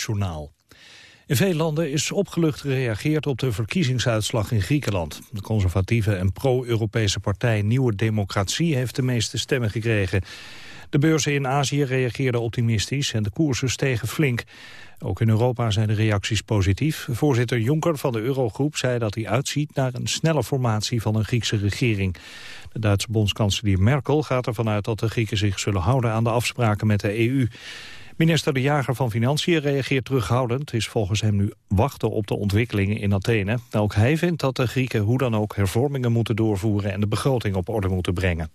NOS-journaal. In veel landen is opgelucht gereageerd op de verkiezingsuitslag in Griekenland. De conservatieve en pro-Europese partij Nieuwe Democratie heeft de meeste stemmen gekregen. De beurzen in Azië reageerden optimistisch en de koersen stegen flink. Ook in Europa zijn de reacties positief. Voorzitter Juncker van de Eurogroep zei dat hij uitziet naar een snelle formatie van een Griekse regering. De Duitse bondskanselier Merkel gaat ervan uit dat de Grieken zich zullen houden aan de afspraken met de EU. Minister De Jager van Financiën reageert terughoudend. Is volgens hem nu wachten op de ontwikkelingen in Athene. Ook hij vindt dat de Grieken hoe dan ook hervormingen moeten doorvoeren... en de begroting op orde moeten brengen.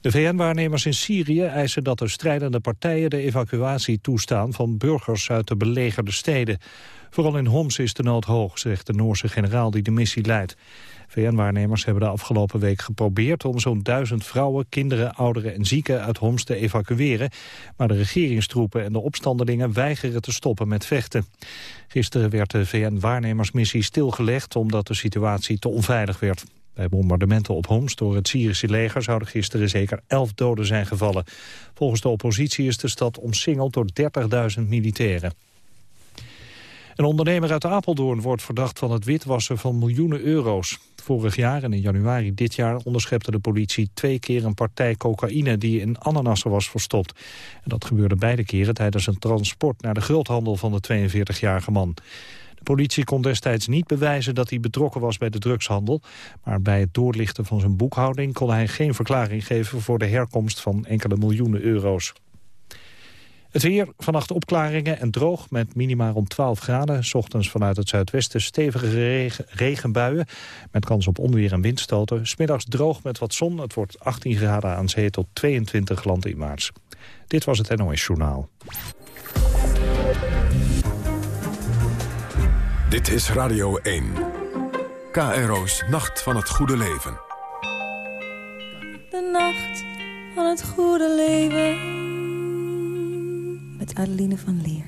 De VN-waarnemers in Syrië eisen dat de strijdende partijen de evacuatie toestaan van burgers uit de belegerde steden. Vooral in Homs is de nood hoog, zegt de Noorse generaal die de missie leidt. VN-waarnemers hebben de afgelopen week geprobeerd om zo'n duizend vrouwen, kinderen, ouderen en zieken uit Homs te evacueren. Maar de regeringstroepen en de opstandelingen weigeren te stoppen met vechten. Gisteren werd de VN-waarnemersmissie stilgelegd omdat de situatie te onveilig werd. Bij bombardementen op Homs door het Syrische leger zouden gisteren zeker elf doden zijn gevallen. Volgens de oppositie is de stad omsingeld door 30.000 militairen. Een ondernemer uit Apeldoorn wordt verdacht van het witwassen van miljoenen euro's. Vorig jaar en in januari dit jaar onderschepte de politie twee keer een partij cocaïne die in ananassen was verstopt. En dat gebeurde beide keren tijdens een transport naar de groothandel van de 42-jarige man. De politie kon destijds niet bewijzen dat hij betrokken was bij de drugshandel. Maar bij het doorlichten van zijn boekhouding kon hij geen verklaring geven voor de herkomst van enkele miljoenen euro's. Het weer, vannacht opklaringen en droog met minima rond 12 graden. S ochtends vanuit het zuidwesten stevige regenbuien met kans op onweer en windstoten. Smiddags droog met wat zon. Het wordt 18 graden aan zee tot 22 landen in maart. Dit was het NOS Journaal. Dit is Radio 1. KRO's Nacht van het Goede Leven. De nacht van het goede leven. Adeline van Leer.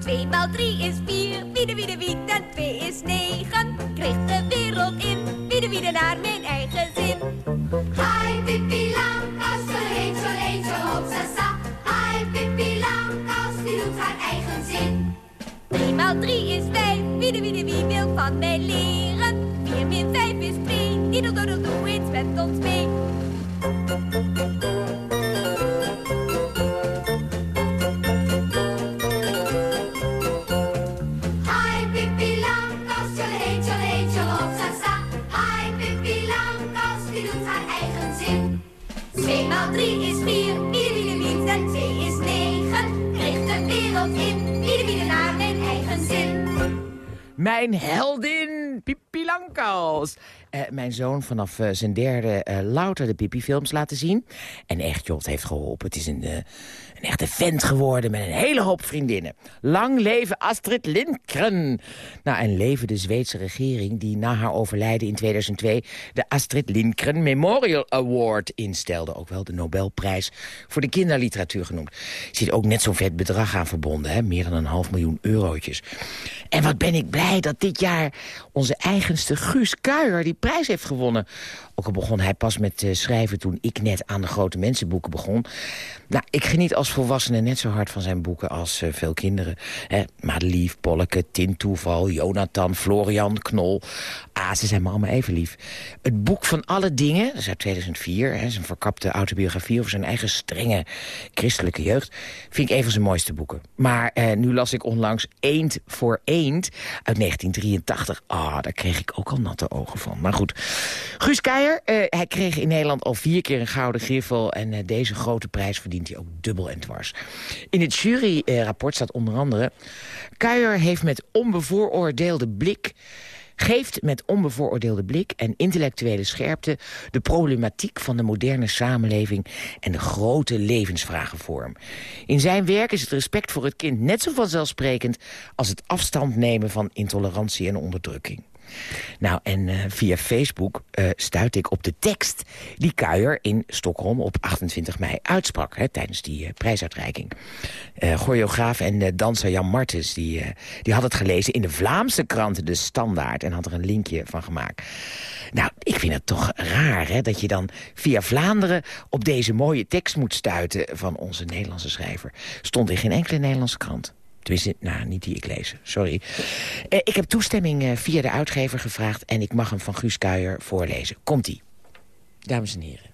Twee maal drie is vier, wie de wie de wie, en twee is negen. Kreeg de wereld in wie de naar mijn eigen zin. Hai Pippi maal drie is vijf, wie de wie de wie wil van mij leren. Vier min vijf is twee, die doet doe met ons mee. Langkous, zo Mijn heldin, Pippi Langkous. Eh, mijn zoon vanaf eh, zijn derde eh, louter de Pippi-films laten zien. En echt, joh, het heeft geholpen. Het is een, een echte vent geworden met een hele hoop vriendinnen. Lang leven Astrid Lindgren. Nou, en leven de Zweedse regering die na haar overlijden in 2002... de Astrid Lindgren Memorial Award instelde. Ook wel de Nobelprijs voor de kinderliteratuur genoemd. Zit ook net zo'n vet bedrag aan verbonden, hè? meer dan een half miljoen eurotjes. En wat ben ik blij dat dit jaar onze eigenste Guus Kuijer die prijs heeft gewonnen. Ook al begon hij pas met uh, schrijven toen ik net aan de grote mensenboeken begon. Nou, ik geniet als volwassene net zo hard van zijn boeken als uh, veel kinderen. Hè, Madelief, Polleke, Tintoeval, Jonathan, Florian, Knol. Ah, ze zijn me allemaal even lief. Het boek van alle dingen, dat is uit 2004... Hè, zijn verkapte autobiografie over zijn eigen strenge christelijke jeugd... vind ik een van zijn mooiste boeken. Maar eh, nu las ik onlangs Eend voor Eend uit 1983. Ah, daar kreeg ik ook al natte ogen van. Maar goed, Guus Keijer, uh, hij kreeg in Nederland al vier keer een gouden griffel... en uh, deze grote prijs verdient hij ook dubbel en dwars. In het juryrapport staat onder andere... Keijer heeft met onbevooroordeelde blik geeft met onbevooroordeelde blik en intellectuele scherpte... de problematiek van de moderne samenleving en de grote levensvragen vorm. In zijn werk is het respect voor het kind net zo vanzelfsprekend... als het afstand nemen van intolerantie en onderdrukking. Nou, en uh, via Facebook uh, stuit ik op de tekst die Kuijer in Stockholm op 28 mei uitsprak... Hè, tijdens die uh, prijsuitreiking. choreograaf en danser Jan Martens die, die had het gelezen in de Vlaamse krant De Standaard... en had er een linkje van gemaakt. Nou, ik vind het toch raar hè, dat je dan via Vlaanderen... op deze mooie tekst moet stuiten van onze Nederlandse schrijver. Stond in geen enkele Nederlandse krant. Tenminste, nou, niet die ik lees. Sorry. Eh, ik heb toestemming eh, via de uitgever gevraagd... en ik mag hem van Guus Kuijer voorlezen. Komt-ie. Dames en heren.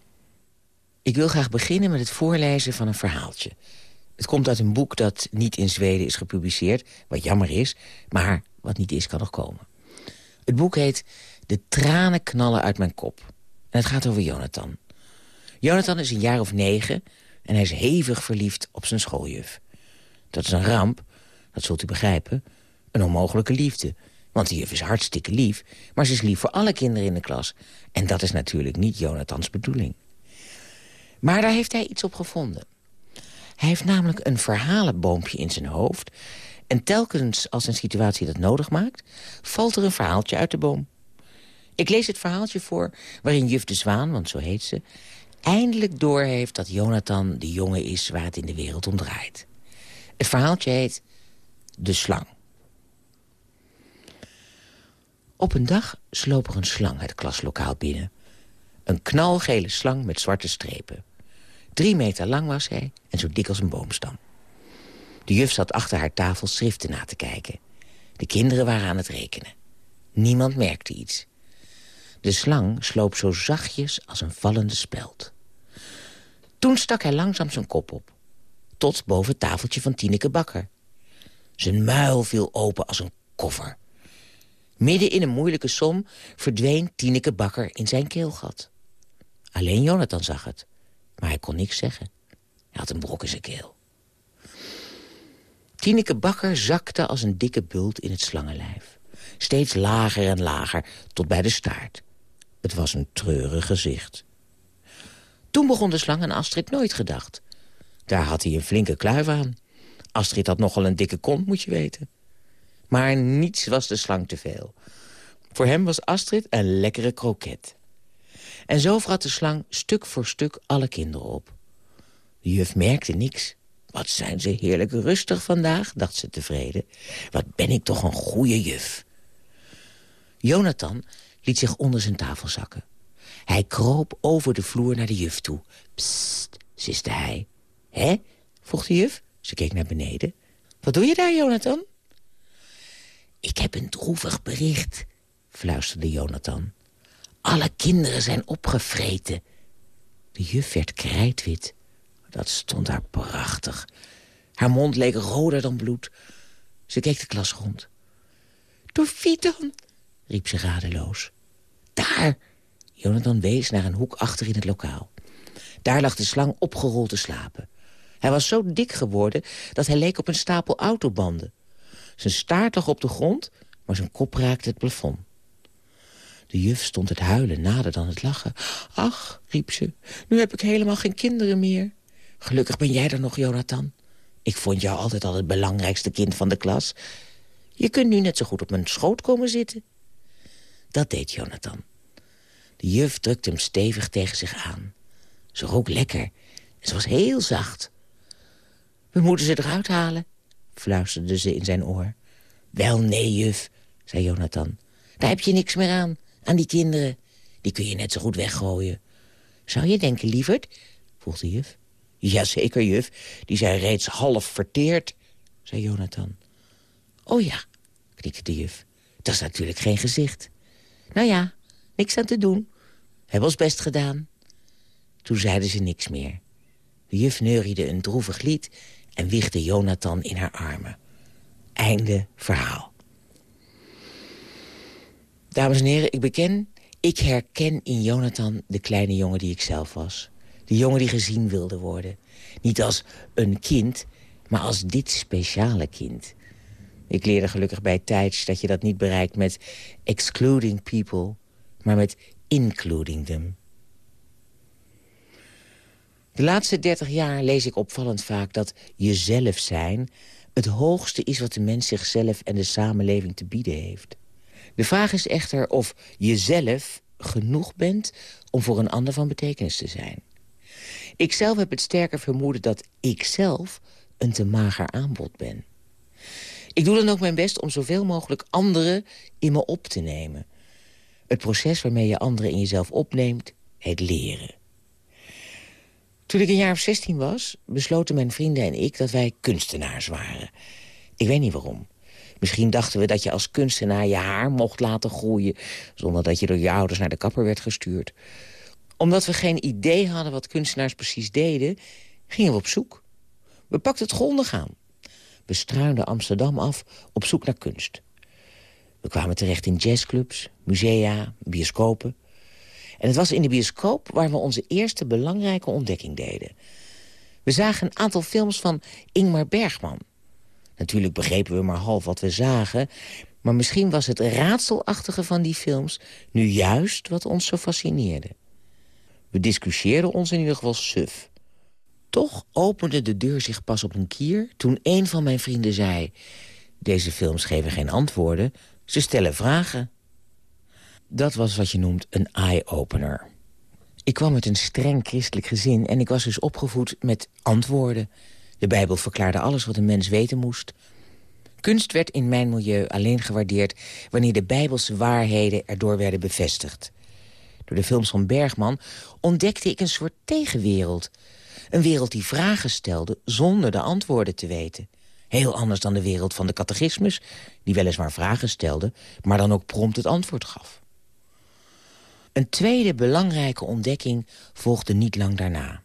Ik wil graag beginnen met het voorlezen van een verhaaltje. Het komt uit een boek dat niet in Zweden is gepubliceerd... wat jammer is, maar wat niet is kan nog komen. Het boek heet De tranen knallen uit mijn kop. En het gaat over Jonathan. Jonathan is een jaar of negen en hij is hevig verliefd op zijn schooljuf. Dat is een ramp, dat zult u begrijpen, een onmogelijke liefde. Want die juf is hartstikke lief, maar ze is lief voor alle kinderen in de klas. En dat is natuurlijk niet Jonathans bedoeling. Maar daar heeft hij iets op gevonden. Hij heeft namelijk een verhalenboompje in zijn hoofd... en telkens als een situatie dat nodig maakt... valt er een verhaaltje uit de boom. Ik lees het verhaaltje voor waarin juf de Zwaan, want zo heet ze... eindelijk doorheeft dat Jonathan de jongen is waar het in de wereld om draait. Het verhaaltje heet de slang. Op een dag sloop er een slang het klaslokaal binnen. Een knalgele slang met zwarte strepen. Drie meter lang was hij en zo dik als een boomstam. De juf zat achter haar tafel schriften na te kijken. De kinderen waren aan het rekenen. Niemand merkte iets. De slang sloop zo zachtjes als een vallende speld. Toen stak hij langzaam zijn kop op. Tot boven het tafeltje van Tineke Bakker. Zijn muil viel open als een koffer. Midden in een moeilijke som verdween Tineke Bakker in zijn keelgat. Alleen Jonathan zag het, maar hij kon niks zeggen. Hij had een brok in zijn keel. Tineke Bakker zakte als een dikke bult in het slangenlijf. Steeds lager en lager, tot bij de staart. Het was een treurig gezicht. Toen begon de slang aan Astrid nooit gedacht. Daar had hij een flinke kluif aan. Astrid had nogal een dikke kont, moet je weten. Maar niets was de slang te veel. Voor hem was Astrid een lekkere kroket. En zo vrat de slang stuk voor stuk alle kinderen op. De juf merkte niks. Wat zijn ze heerlijk rustig vandaag, dacht ze tevreden. Wat ben ik toch een goede juf. Jonathan liet zich onder zijn tafel zakken. Hij kroop over de vloer naar de juf toe. Psst, siste hij. Hè? vroeg de juf. Ze keek naar beneden. Wat doe je daar, Jonathan? Ik heb een droevig bericht, fluisterde Jonathan. Alle kinderen zijn opgevreten. De juf werd krijtwit. Dat stond haar prachtig. Haar mond leek roder dan bloed. Ze keek de klas rond. Door wie dan? riep ze radeloos. Daar! Jonathan wees naar een hoek achter in het lokaal. Daar lag de slang opgerold te slapen. Hij was zo dik geworden dat hij leek op een stapel autobanden. Zijn staart lag op de grond, maar zijn kop raakte het plafond. De juf stond het huilen nader dan het lachen. Ach, riep ze, nu heb ik helemaal geen kinderen meer. Gelukkig ben jij er nog, Jonathan. Ik vond jou altijd al het belangrijkste kind van de klas. Je kunt nu net zo goed op mijn schoot komen zitten. Dat deed Jonathan. De juf drukte hem stevig tegen zich aan. Ze rook lekker en ze was heel zacht. We moeten ze eruit halen, fluisterde ze in zijn oor. Wel nee, juf, zei Jonathan. Daar heb je niks meer aan, aan die kinderen. Die kun je net zo goed weggooien. Zou je denken, lieverd? vroeg de juf. Jazeker, juf. Die zijn reeds half verteerd, zei Jonathan. Oh ja, knikte de juf. Dat is natuurlijk geen gezicht. Nou ja, niks aan te doen. Hebben ons best gedaan. Toen zeiden ze niks meer. De juf neuriede een droevig lied en wiegde Jonathan in haar armen. Einde verhaal. Dames en heren, ik beken, ik herken in Jonathan de kleine jongen die ik zelf was. De jongen die gezien wilde worden. Niet als een kind, maar als dit speciale kind. Ik leerde gelukkig bij tijds dat je dat niet bereikt met excluding people, maar met including them. De laatste dertig jaar lees ik opvallend vaak dat jezelf zijn... het hoogste is wat de mens zichzelf en de samenleving te bieden heeft. De vraag is echter of je zelf genoeg bent om voor een ander van betekenis te zijn. Ik zelf heb het sterker vermoeden dat ik zelf een te mager aanbod ben. Ik doe dan ook mijn best om zoveel mogelijk anderen in me op te nemen. Het proces waarmee je anderen in jezelf opneemt, heet leren. Toen ik een jaar of 16 was, besloten mijn vrienden en ik dat wij kunstenaars waren. Ik weet niet waarom. Misschien dachten we dat je als kunstenaar je haar mocht laten groeien... zonder dat je door je ouders naar de kapper werd gestuurd. Omdat we geen idee hadden wat kunstenaars precies deden... gingen we op zoek. We pakten het grondig aan. We struinden Amsterdam af op zoek naar kunst. We kwamen terecht in jazzclubs, musea, bioscopen. En het was in de bioscoop waar we onze eerste belangrijke ontdekking deden. We zagen een aantal films van Ingmar Bergman. Natuurlijk begrepen we maar half wat we zagen... maar misschien was het raadselachtige van die films... nu juist wat ons zo fascineerde. We discussieerden ons in ieder geval suf. Toch opende de deur zich pas op een kier toen een van mijn vrienden zei... deze films geven geen antwoorden, ze stellen vragen. Dat was wat je noemt een eye-opener. Ik kwam uit een streng christelijk gezin en ik was dus opgevoed met antwoorden. De Bijbel verklaarde alles wat een mens weten moest. Kunst werd in mijn milieu alleen gewaardeerd... wanneer de Bijbelse waarheden erdoor werden bevestigd. Door de films van Bergman ontdekte ik een soort tegenwereld. Een wereld die vragen stelde zonder de antwoorden te weten. Heel anders dan de wereld van de catechismus... die weliswaar vragen stelde, maar dan ook prompt het antwoord gaf. Een tweede belangrijke ontdekking volgde niet lang daarna.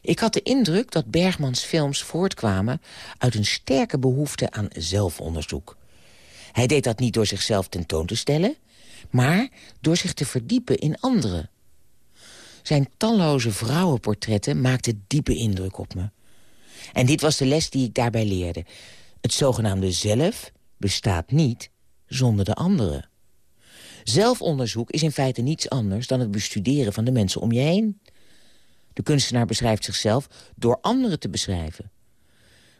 Ik had de indruk dat Bergmans films voortkwamen... uit een sterke behoefte aan zelfonderzoek. Hij deed dat niet door zichzelf tentoon te stellen... maar door zich te verdiepen in anderen. Zijn talloze vrouwenportretten maakten diepe indruk op me. En dit was de les die ik daarbij leerde. Het zogenaamde zelf bestaat niet zonder de anderen. Zelfonderzoek is in feite niets anders dan het bestuderen van de mensen om je heen. De kunstenaar beschrijft zichzelf door anderen te beschrijven.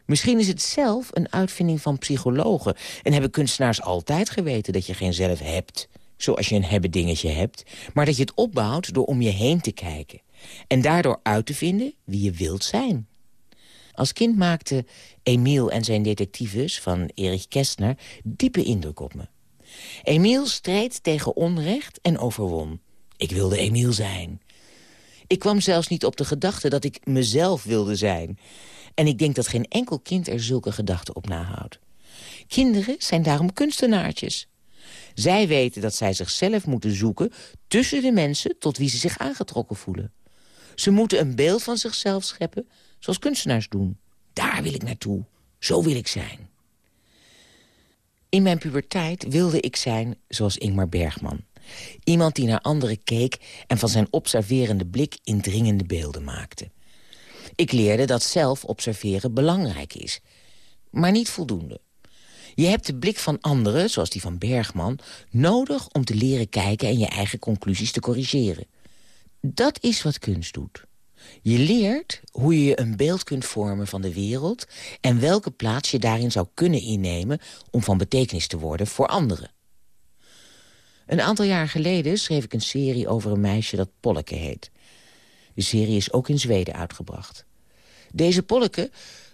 Misschien is het zelf een uitvinding van psychologen... en hebben kunstenaars altijd geweten dat je geen zelf hebt... zoals je een hebben dingetje hebt... maar dat je het opbouwt door om je heen te kijken... en daardoor uit te vinden wie je wilt zijn. Als kind maakte Emiel en zijn detectives van Erich Kästner diepe indruk op me. Emiel streed tegen onrecht en overwon. Ik wilde Emiel zijn. Ik kwam zelfs niet op de gedachte dat ik mezelf wilde zijn. En ik denk dat geen enkel kind er zulke gedachten op nahoudt. Kinderen zijn daarom kunstenaartjes. Zij weten dat zij zichzelf moeten zoeken tussen de mensen tot wie ze zich aangetrokken voelen. Ze moeten een beeld van zichzelf scheppen, zoals kunstenaars doen. Daar wil ik naartoe. Zo wil ik zijn. In mijn puberteit wilde ik zijn zoals Ingmar Bergman. Iemand die naar anderen keek en van zijn observerende blik indringende beelden maakte. Ik leerde dat zelf observeren belangrijk is. Maar niet voldoende. Je hebt de blik van anderen, zoals die van Bergman... nodig om te leren kijken en je eigen conclusies te corrigeren. Dat is wat kunst doet. Je leert hoe je een beeld kunt vormen van de wereld... en welke plaats je daarin zou kunnen innemen... om van betekenis te worden voor anderen. Een aantal jaar geleden schreef ik een serie over een meisje dat Polleke heet. De serie is ook in Zweden uitgebracht. Deze Polleke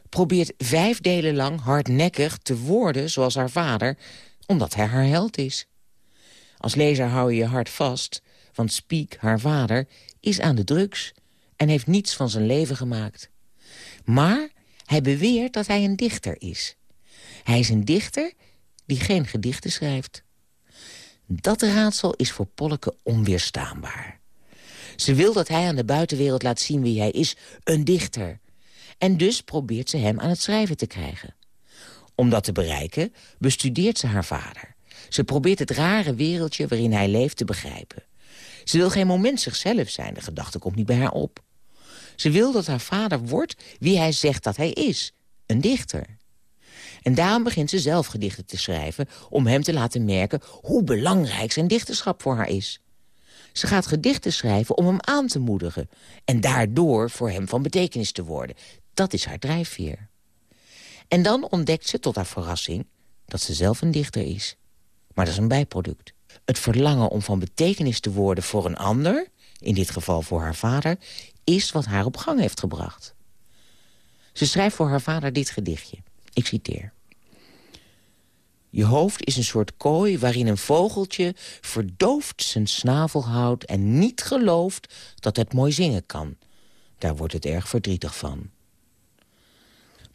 probeert vijf delen lang hardnekkig te worden zoals haar vader... omdat hij haar held is. Als lezer hou je je hart vast, want Spiek, haar vader, is aan de drugs... en heeft niets van zijn leven gemaakt. Maar hij beweert dat hij een dichter is. Hij is een dichter die geen gedichten schrijft. Dat raadsel is voor Polleke onweerstaanbaar. Ze wil dat hij aan de buitenwereld laat zien wie hij is, een dichter. En dus probeert ze hem aan het schrijven te krijgen. Om dat te bereiken bestudeert ze haar vader. Ze probeert het rare wereldje waarin hij leeft te begrijpen. Ze wil geen moment zichzelf zijn, de gedachte komt niet bij haar op. Ze wil dat haar vader wordt wie hij zegt dat hij is, een dichter. En daarom begint ze zelf gedichten te schrijven... om hem te laten merken hoe belangrijk zijn dichterschap voor haar is. Ze gaat gedichten schrijven om hem aan te moedigen... en daardoor voor hem van betekenis te worden. Dat is haar drijfveer. En dan ontdekt ze tot haar verrassing dat ze zelf een dichter is. Maar dat is een bijproduct. Het verlangen om van betekenis te worden voor een ander... in dit geval voor haar vader... is wat haar op gang heeft gebracht. Ze schrijft voor haar vader dit gedichtje. Ik citeer. Je hoofd is een soort kooi waarin een vogeltje verdoofd zijn snavel houdt... en niet gelooft dat het mooi zingen kan. Daar wordt het erg verdrietig van.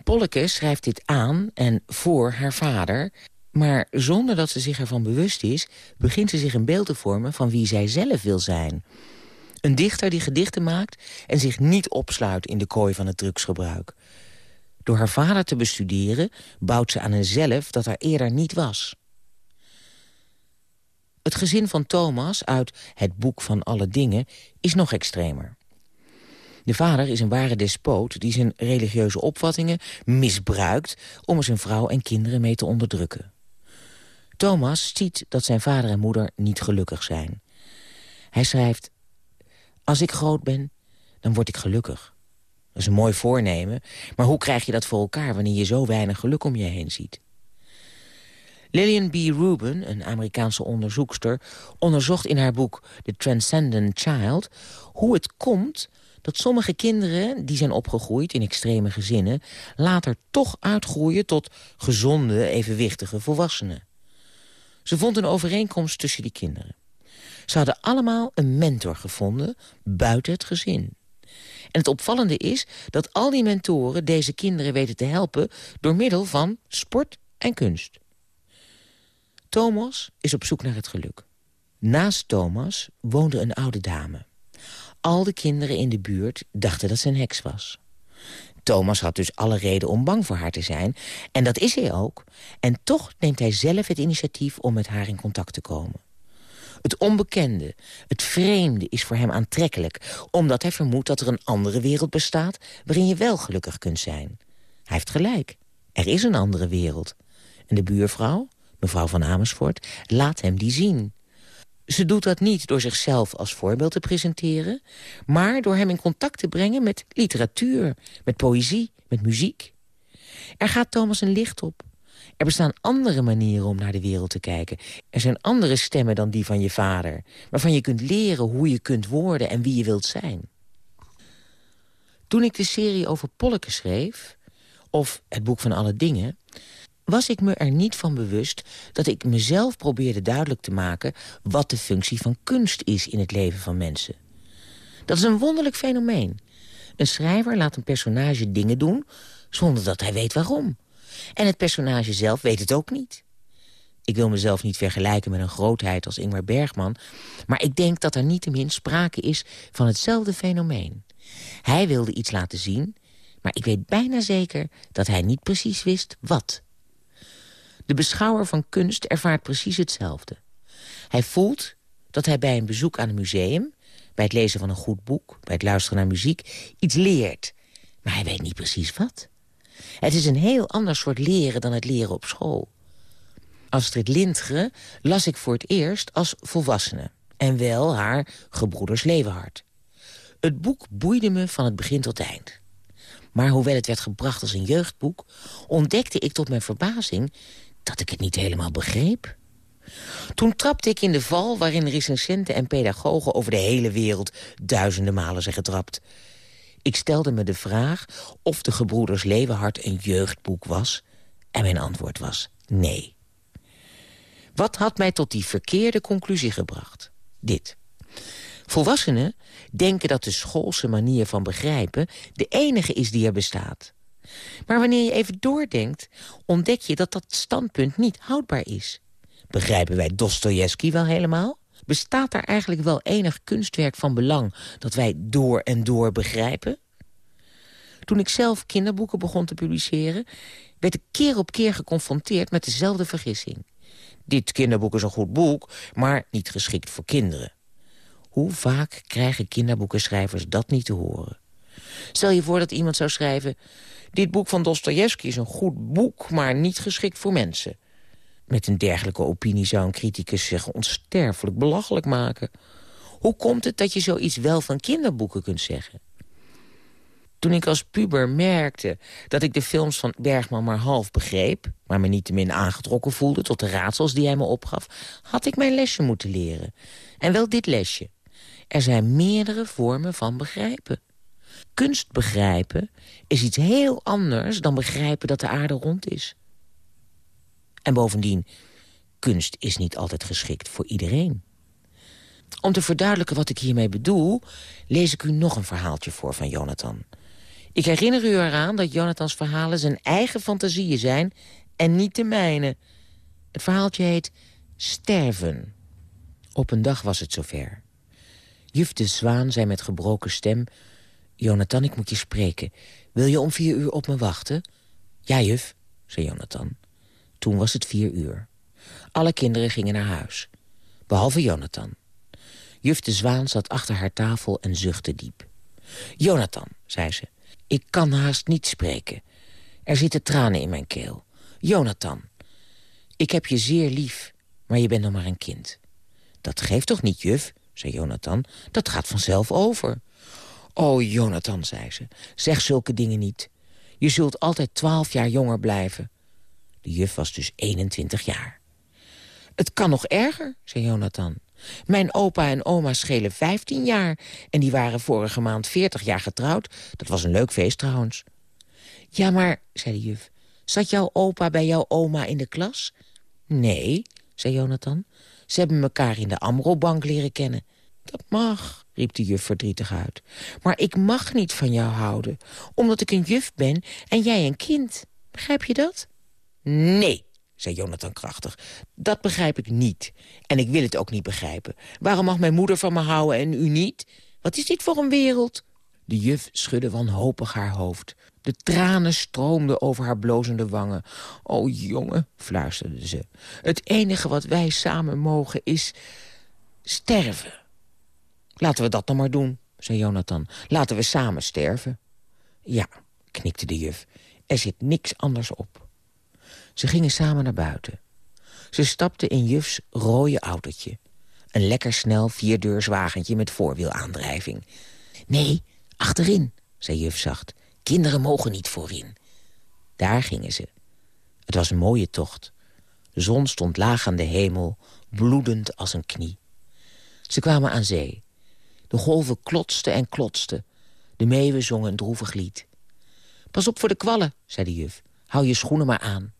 Polleke schrijft dit aan en voor haar vader... maar zonder dat ze zich ervan bewust is... begint ze zich een beeld te vormen van wie zij zelf wil zijn. Een dichter die gedichten maakt en zich niet opsluit in de kooi van het drugsgebruik. Door haar vader te bestuderen bouwt ze aan een zelf dat er eerder niet was. Het gezin van Thomas uit Het Boek van Alle Dingen is nog extremer. De vader is een ware despoot die zijn religieuze opvattingen misbruikt... om er zijn vrouw en kinderen mee te onderdrukken. Thomas ziet dat zijn vader en moeder niet gelukkig zijn. Hij schrijft... Als ik groot ben, dan word ik gelukkig. Dat is een mooi voornemen, maar hoe krijg je dat voor elkaar... wanneer je zo weinig geluk om je heen ziet? Lillian B. Rubin, een Amerikaanse onderzoekster... onderzocht in haar boek The Transcendent Child... hoe het komt dat sommige kinderen die zijn opgegroeid in extreme gezinnen... later toch uitgroeien tot gezonde, evenwichtige volwassenen. Ze vond een overeenkomst tussen die kinderen. Ze hadden allemaal een mentor gevonden buiten het gezin. En het opvallende is dat al die mentoren deze kinderen weten te helpen... door middel van sport en kunst. Thomas is op zoek naar het geluk. Naast Thomas woonde een oude dame. Al de kinderen in de buurt dachten dat ze een heks was. Thomas had dus alle reden om bang voor haar te zijn. En dat is hij ook. En toch neemt hij zelf het initiatief om met haar in contact te komen. Het onbekende, het vreemde is voor hem aantrekkelijk... omdat hij vermoedt dat er een andere wereld bestaat... waarin je wel gelukkig kunt zijn. Hij heeft gelijk. Er is een andere wereld. En de buurvrouw, mevrouw van Amersfoort, laat hem die zien. Ze doet dat niet door zichzelf als voorbeeld te presenteren... maar door hem in contact te brengen met literatuur, met poëzie, met muziek. Er gaat Thomas een licht op. Er bestaan andere manieren om naar de wereld te kijken. Er zijn andere stemmen dan die van je vader... waarvan je kunt leren hoe je kunt worden en wie je wilt zijn. Toen ik de serie over Polleke schreef... of het boek van alle dingen was ik me er niet van bewust dat ik mezelf probeerde duidelijk te maken... wat de functie van kunst is in het leven van mensen. Dat is een wonderlijk fenomeen. Een schrijver laat een personage dingen doen zonder dat hij weet waarom. En het personage zelf weet het ook niet. Ik wil mezelf niet vergelijken met een grootheid als Ingmar Bergman... maar ik denk dat er niettemin sprake is van hetzelfde fenomeen. Hij wilde iets laten zien, maar ik weet bijna zeker dat hij niet precies wist wat... De beschouwer van kunst ervaart precies hetzelfde. Hij voelt dat hij bij een bezoek aan een museum... bij het lezen van een goed boek, bij het luisteren naar muziek... iets leert, maar hij weet niet precies wat. Het is een heel ander soort leren dan het leren op school. Astrid Lindgren las ik voor het eerst als volwassene. En wel haar Gebroeders Levenhart. Het boek boeide me van het begin tot eind. Maar hoewel het werd gebracht als een jeugdboek... ontdekte ik tot mijn verbazing dat ik het niet helemaal begreep. Toen trapte ik in de val waarin recensenten en pedagogen over de hele wereld duizenden malen zijn getrapt. Ik stelde me de vraag of de Gebroeders Leeuwenhart een jeugdboek was. En mijn antwoord was nee. Wat had mij tot die verkeerde conclusie gebracht? Dit. Volwassenen denken dat de schoolse manier van begrijpen... de enige is die er bestaat. Maar wanneer je even doordenkt, ontdek je dat dat standpunt niet houdbaar is. Begrijpen wij Dostojevski wel helemaal? Bestaat er eigenlijk wel enig kunstwerk van belang dat wij door en door begrijpen? Toen ik zelf kinderboeken begon te publiceren... werd ik keer op keer geconfronteerd met dezelfde vergissing. Dit kinderboek is een goed boek, maar niet geschikt voor kinderen. Hoe vaak krijgen kinderboekenschrijvers dat niet te horen? Stel je voor dat iemand zou schrijven... Dit boek van Dostojevski is een goed boek, maar niet geschikt voor mensen. Met een dergelijke opinie zou een criticus zich onsterfelijk belachelijk maken. Hoe komt het dat je zoiets wel van kinderboeken kunt zeggen? Toen ik als puber merkte dat ik de films van Bergman maar half begreep... maar me niettemin aangetrokken voelde tot de raadsels die hij me opgaf... had ik mijn lesje moeten leren. En wel dit lesje. Er zijn meerdere vormen van begrijpen. Kunst begrijpen is iets heel anders dan begrijpen dat de aarde rond is. En bovendien, kunst is niet altijd geschikt voor iedereen. Om te verduidelijken wat ik hiermee bedoel... lees ik u nog een verhaaltje voor van Jonathan. Ik herinner u eraan dat Jonathans verhalen zijn eigen fantasieën zijn... en niet de mijne. Het verhaaltje heet Sterven. Op een dag was het zover. Juf de Zwaan zei met gebroken stem... Jonathan, ik moet je spreken. Wil je om vier uur op me wachten? Ja, juf, zei Jonathan. Toen was het vier uur. Alle kinderen gingen naar huis. Behalve Jonathan. Juf de Zwaan zat achter haar tafel en zuchtte diep. Jonathan, zei ze, ik kan haast niet spreken. Er zitten tranen in mijn keel. Jonathan, ik heb je zeer lief, maar je bent nog maar een kind. Dat geeft toch niet, juf, zei Jonathan. Dat gaat vanzelf over. Oh, Jonathan, zei ze, zeg zulke dingen niet. Je zult altijd twaalf jaar jonger blijven. De juf was dus 21 jaar. Het kan nog erger, zei Jonathan. Mijn opa en oma schelen 15 jaar... en die waren vorige maand 40 jaar getrouwd. Dat was een leuk feest trouwens. Ja, maar, zei de juf, zat jouw opa bij jouw oma in de klas? Nee, zei Jonathan. Ze hebben elkaar in de Amro-bank leren kennen. Dat mag, riep de juf verdrietig uit. Maar ik mag niet van jou houden, omdat ik een juf ben en jij een kind. Begrijp je dat? Nee, zei Jonathan krachtig. Dat begrijp ik niet. En ik wil het ook niet begrijpen. Waarom mag mijn moeder van me houden en u niet? Wat is dit voor een wereld? De juf schudde wanhopig haar hoofd. De tranen stroomden over haar blozende wangen. O, jongen, fluisterde ze. Het enige wat wij samen mogen is sterven. Laten we dat dan maar doen, zei Jonathan. Laten we samen sterven. Ja, knikte de juf. Er zit niks anders op. Ze gingen samen naar buiten. Ze stapten in Jufs rode autootje. Een lekker snel vierdeurswagentje met voorwielaandrijving. Nee, achterin, zei Juf zacht. Kinderen mogen niet voorin. Daar gingen ze. Het was een mooie tocht. De zon stond laag aan de hemel, bloedend als een knie. Ze kwamen aan zee. De golven klotsten en klotsten. De meeuwen zongen een droevig lied. Pas op voor de kwallen, zei de juf. Hou je schoenen maar aan.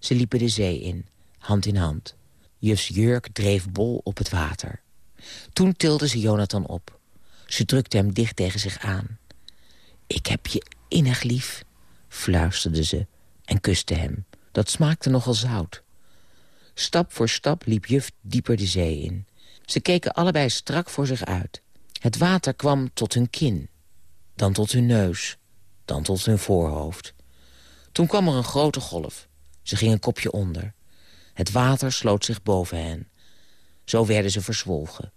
Ze liepen de zee in, hand in hand. Jufs jurk dreef bol op het water. Toen tilde ze Jonathan op. Ze drukte hem dicht tegen zich aan. Ik heb je innig lief, fluisterde ze en kuste hem. Dat smaakte nogal zout. Stap voor stap liep juf dieper de zee in. Ze keken allebei strak voor zich uit. Het water kwam tot hun kin, dan tot hun neus, dan tot hun voorhoofd. Toen kwam er een grote golf. Ze ging een kopje onder. Het water sloot zich boven hen. Zo werden ze verzwolgen.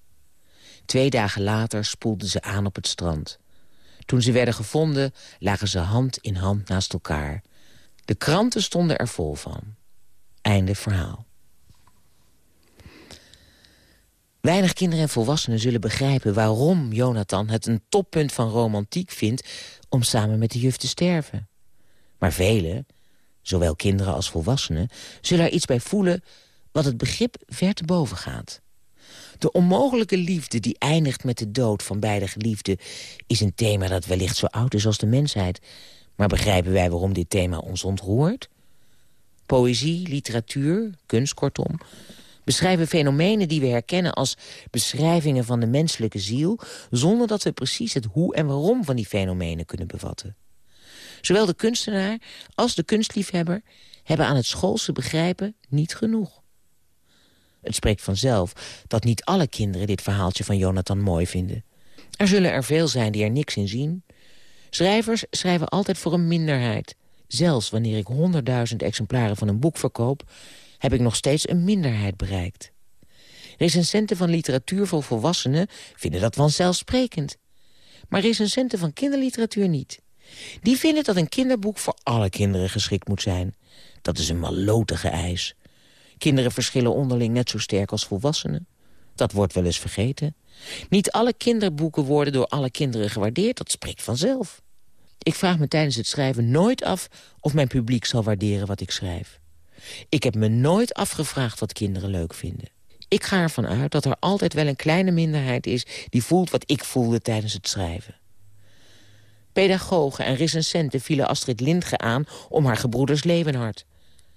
Twee dagen later spoelden ze aan op het strand. Toen ze werden gevonden, lagen ze hand in hand naast elkaar. De kranten stonden er vol van. Einde verhaal. Weinig kinderen en volwassenen zullen begrijpen waarom Jonathan het een toppunt van romantiek vindt om samen met de juf te sterven. Maar velen, zowel kinderen als volwassenen, zullen er iets bij voelen wat het begrip ver te boven gaat. De onmogelijke liefde die eindigt met de dood van beide geliefden... is een thema dat wellicht zo oud is als de mensheid. Maar begrijpen wij waarom dit thema ons ontroert? Poëzie, literatuur, kunst kortom... beschrijven fenomenen die we herkennen als beschrijvingen van de menselijke ziel... zonder dat we precies het hoe en waarom van die fenomenen kunnen bevatten. Zowel de kunstenaar als de kunstliefhebber hebben aan het schoolse begrijpen niet genoeg. Het spreekt vanzelf dat niet alle kinderen dit verhaaltje van Jonathan mooi vinden. Er zullen er veel zijn die er niks in zien. Schrijvers schrijven altijd voor een minderheid. Zelfs wanneer ik honderdduizend exemplaren van een boek verkoop... heb ik nog steeds een minderheid bereikt. Recensenten van literatuur voor volwassenen vinden dat vanzelfsprekend. Maar recensenten van kinderliteratuur niet. Die vinden dat een kinderboek voor alle kinderen geschikt moet zijn. Dat is een malotige eis. Kinderen verschillen onderling net zo sterk als volwassenen. Dat wordt wel eens vergeten. Niet alle kinderboeken worden door alle kinderen gewaardeerd, dat spreekt vanzelf. Ik vraag me tijdens het schrijven nooit af of mijn publiek zal waarderen wat ik schrijf. Ik heb me nooit afgevraagd wat kinderen leuk vinden. Ik ga ervan uit dat er altijd wel een kleine minderheid is... die voelt wat ik voelde tijdens het schrijven. Pedagogen en recensenten vielen Astrid Lindgren aan... om haar gebroeders Leeuwenhard.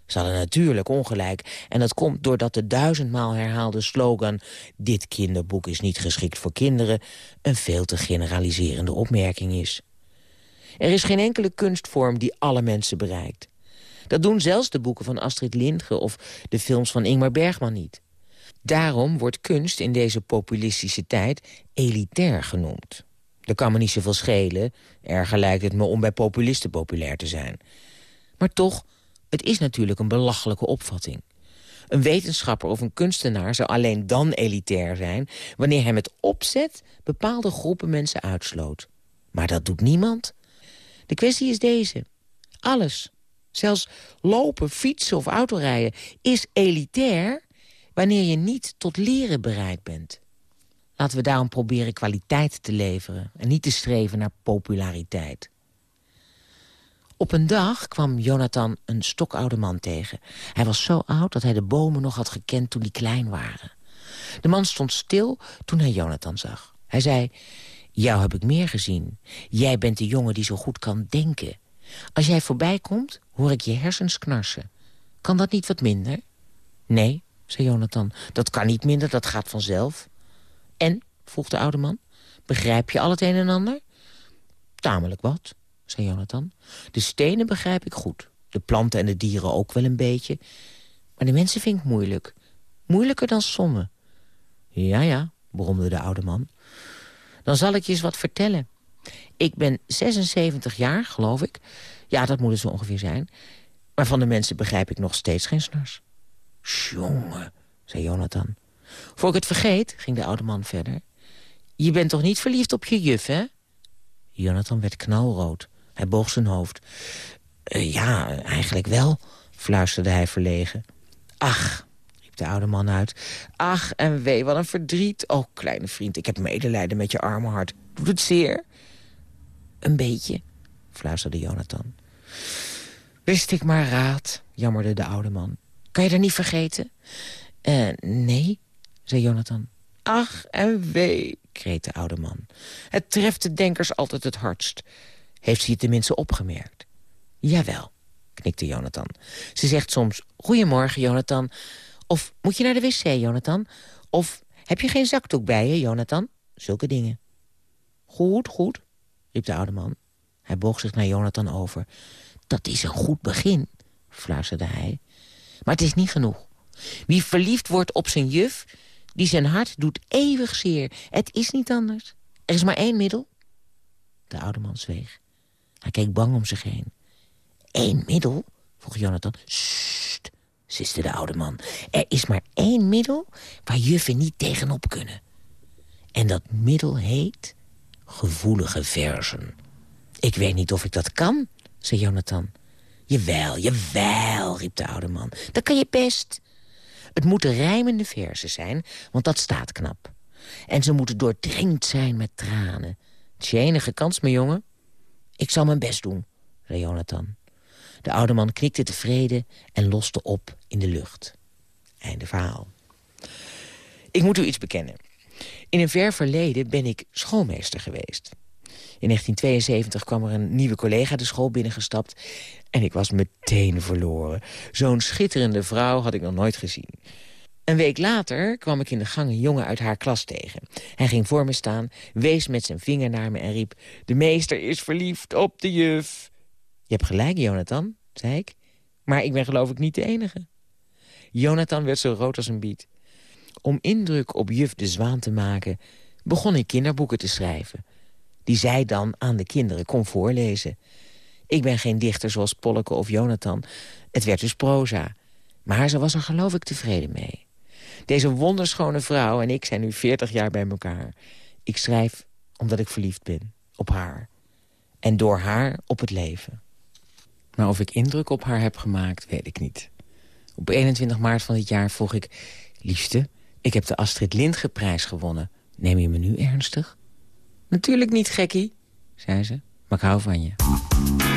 Ze hadden natuurlijk ongelijk. En dat komt doordat de duizendmaal herhaalde slogan... dit kinderboek is niet geschikt voor kinderen... een veel te generaliserende opmerking is. Er is geen enkele kunstvorm die alle mensen bereikt. Dat doen zelfs de boeken van Astrid Lindgren... of de films van Ingmar Bergman niet. Daarom wordt kunst in deze populistische tijd elitair genoemd. Dat kan me niet zoveel schelen. Erger lijkt het me om bij populisten populair te zijn. Maar toch, het is natuurlijk een belachelijke opvatting. Een wetenschapper of een kunstenaar zou alleen dan elitair zijn... wanneer hij met opzet bepaalde groepen mensen uitsloot. Maar dat doet niemand. De kwestie is deze. Alles, zelfs lopen, fietsen of autorijden... is elitair wanneer je niet tot leren bereid bent. Laten we daarom proberen kwaliteit te leveren... en niet te streven naar populariteit. Op een dag kwam Jonathan een stokoude man tegen. Hij was zo oud dat hij de bomen nog had gekend toen die klein waren. De man stond stil toen hij Jonathan zag. Hij zei, jou heb ik meer gezien. Jij bent de jongen die zo goed kan denken. Als jij voorbij komt, hoor ik je hersens knarsen. Kan dat niet wat minder? Nee, zei Jonathan, dat kan niet minder, dat gaat vanzelf. En, vroeg de oude man, begrijp je al het een en ander? Tamelijk wat, zei Jonathan. De stenen begrijp ik goed. De planten en de dieren ook wel een beetje. Maar de mensen vind ik moeilijk. Moeilijker dan sommen. Ja, ja, bromde de oude man. Dan zal ik je eens wat vertellen. Ik ben 76 jaar, geloof ik. Ja, dat moet het zo ongeveer zijn. Maar van de mensen begrijp ik nog steeds geen snars. Jongen, zei Jonathan. Voor ik het vergeet, ging de oude man verder. Je bent toch niet verliefd op je juf, hè? Jonathan werd knalrood. Hij boog zijn hoofd. Uh, ja, eigenlijk wel, fluisterde hij verlegen. Ach, riep de oude man uit. Ach, en wee, wat een verdriet. Oh, kleine vriend, ik heb medelijden met je arme hart. Doet het zeer? Een beetje, fluisterde Jonathan. Wist ik maar raad, jammerde de oude man. Kan je dat niet vergeten? Uh, nee, zei Jonathan. Ach, en wee, kreet de oude man. Het treft de denkers altijd het hardst. Heeft ze je tenminste opgemerkt? Jawel, knikte Jonathan. Ze zegt soms, goedemorgen, Jonathan. Of moet je naar de wc, Jonathan? Of heb je geen zakdoek bij je, Jonathan? Zulke dingen. Goed, goed, riep de oude man. Hij boog zich naar Jonathan over. Dat is een goed begin, fluisterde hij. Maar het is niet genoeg. Wie verliefd wordt op zijn juf, die zijn hart doet eeuwig zeer. Het is niet anders. Er is maar één middel. De oude man zweeg. Hij keek bang om zich heen. Eén middel? vroeg Jonathan. Sst, siste de oude man. Er is maar één middel waar juffen niet tegenop kunnen. En dat middel heet gevoelige versen. Ik weet niet of ik dat kan, zei Jonathan. Jawel, jawel, riep de oude man. Dat kan je best. Het moeten rijmende verzen zijn, want dat staat knap. En ze moeten doordringd zijn met tranen. Het is je enige kans, mijn jongen. Ik zal mijn best doen, zei Jonathan. De oude man knikte tevreden en loste op in de lucht. Einde verhaal. Ik moet u iets bekennen. In een ver verleden ben ik schoolmeester geweest. In 1972 kwam er een nieuwe collega de school binnengestapt... en ik was meteen verloren. Zo'n schitterende vrouw had ik nog nooit gezien. Een week later kwam ik in de gang een jongen uit haar klas tegen. Hij ging voor me staan, wees met zijn vinger naar me en riep... De meester is verliefd op de juf. Je hebt gelijk, Jonathan, zei ik. Maar ik ben geloof ik niet de enige. Jonathan werd zo rood als een biet. Om indruk op juf de Zwaan te maken... begon ik kinderboeken te schrijven die zij dan aan de kinderen kon voorlezen. Ik ben geen dichter zoals Polleke of Jonathan. Het werd dus proza. Maar ze was er geloof ik tevreden mee. Deze wonderschone vrouw en ik zijn nu 40 jaar bij elkaar. Ik schrijf omdat ik verliefd ben. Op haar. En door haar op het leven. Maar of ik indruk op haar heb gemaakt, weet ik niet. Op 21 maart van dit jaar vroeg ik... Liefste, ik heb de Astrid Lindgren prijs gewonnen. Neem je me nu ernstig? Natuurlijk niet, gekkie, zei ze. Maar ik hou van je.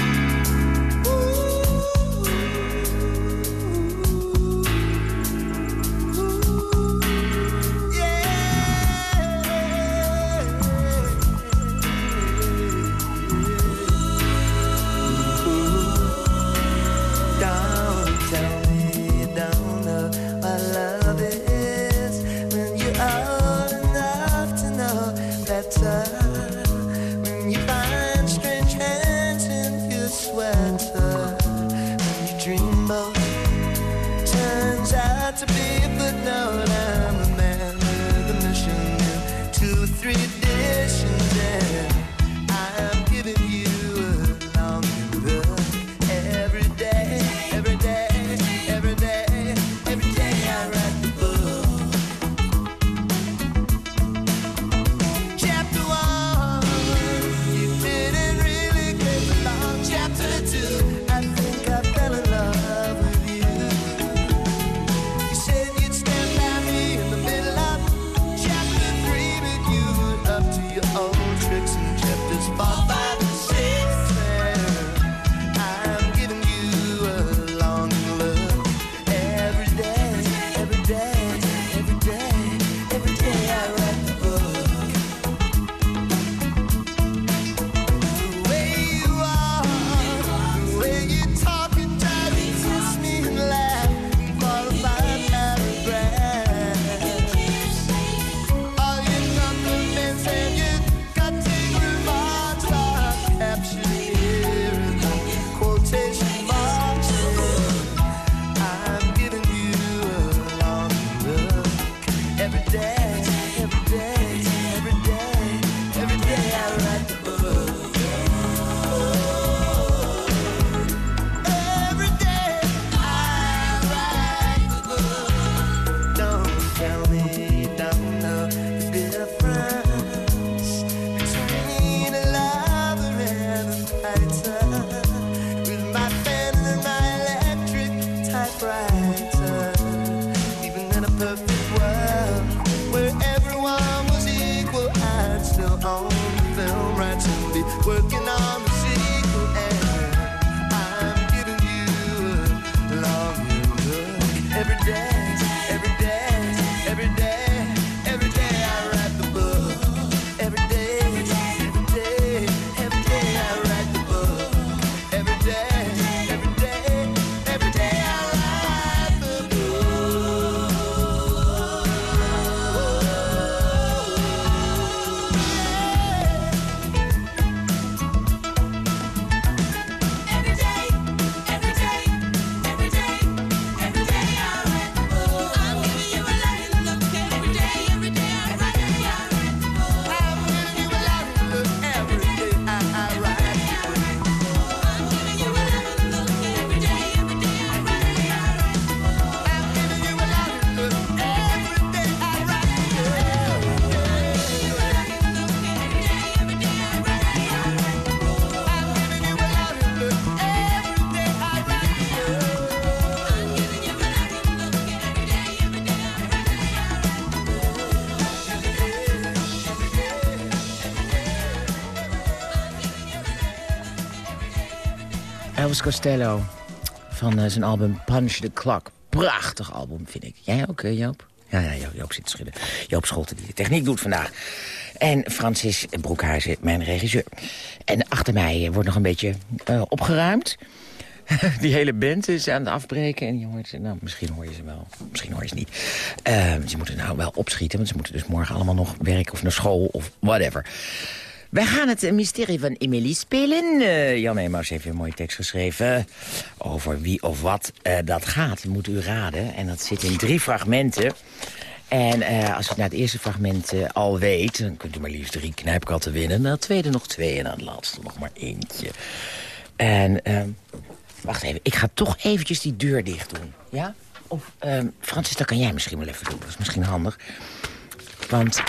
Costello van uh, zijn album Punch the Clock. Prachtig album, vind ik. Jij ook, uh, Joop? Ja, ja, Joop, Joop zit te schudden. Joop Scholten die de techniek doet vandaag. En Francis Broekhuizen, mijn regisseur. En achter mij uh, wordt nog een beetje opgeruimd. die hele band is aan het afbreken. En jongens, nou, misschien hoor je ze wel. Misschien hoor je ze niet. ze moeten nou wel opschieten, want ze moeten dus morgen allemaal nog werken of naar school of whatever. Wij gaan het mysterie van Emily spelen. Uh, Jan Emaus heeft een mooie tekst geschreven. Over wie of wat uh, dat gaat, moet u raden. En dat zit in drie fragmenten. En uh, als u naar het eerste fragment al weet... dan kunt u maar liefst drie knijpkatten winnen. Na het tweede nog twee en aan het laatste nog maar eentje. En, wacht even, ik ga toch eventjes die deur dicht doen. Ja? Of, Francis, dat kan jij misschien wel even doen. Dat is misschien handig. Want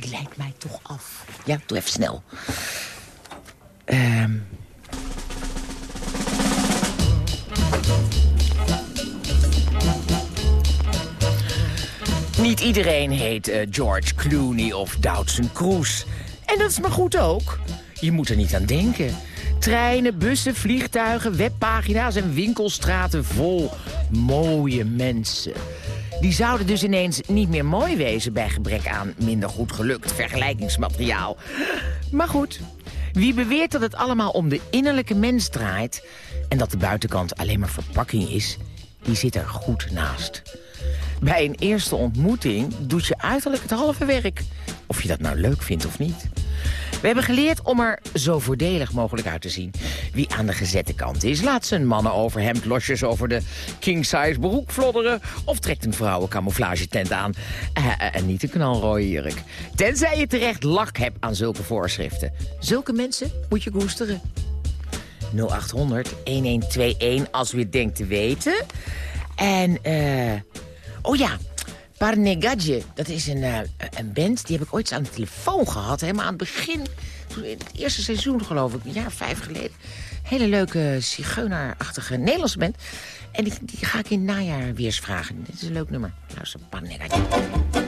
het lijkt mij toch af. Ja, doe even snel. Um... Niet iedereen heet uh, George Clooney of Doutzen Kroes. En dat is maar goed ook. Je moet er niet aan denken. Treinen, bussen, vliegtuigen, webpagina's en winkelstraten vol mooie mensen. Die zouden dus ineens niet meer mooi wezen bij gebrek aan minder goed gelukt vergelijkingsmateriaal. Maar goed, wie beweert dat het allemaal om de innerlijke mens draait... en dat de buitenkant alleen maar verpakking is, die zit er goed naast. Bij een eerste ontmoeting doet je uiterlijk het halve werk. Of je dat nou leuk vindt of niet. We hebben geleerd om er zo voordelig mogelijk uit te zien. Wie aan de gezette kant is, laat zijn mannen overhemd losjes over de king-size broek flodderen... of trekt een vrouwen camouflagetent aan uh, en niet een knalrooie jurk. Tenzij je terecht lak hebt aan zulke voorschriften. Zulke mensen moet je koesteren. 0800 1121 als u het denkt te weten. En, eh... oh ja, Parnegadje, dat is een, uh, een band, die heb ik ooit aan de telefoon gehad. Helemaal aan het begin, in het eerste seizoen geloof ik, een jaar vijf geleden. Hele leuke, zigeunerachtige Nederlandse band. En die, die ga ik in najaar weer eens vragen. Dit is een leuk nummer. Luister, Parnegadje.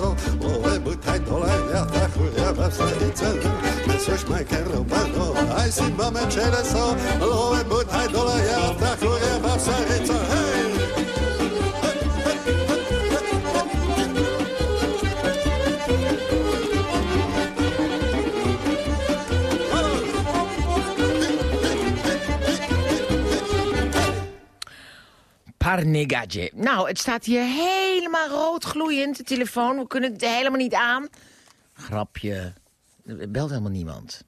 so Ove butai dole neata huljava vsadice Nesuš majke romano Aj si mame čele so Ove butai dole neata huljava vsadice Nou, het staat hier helemaal rood gloeiend, de telefoon. We kunnen het helemaal niet aan. Grapje. Er belt helemaal niemand.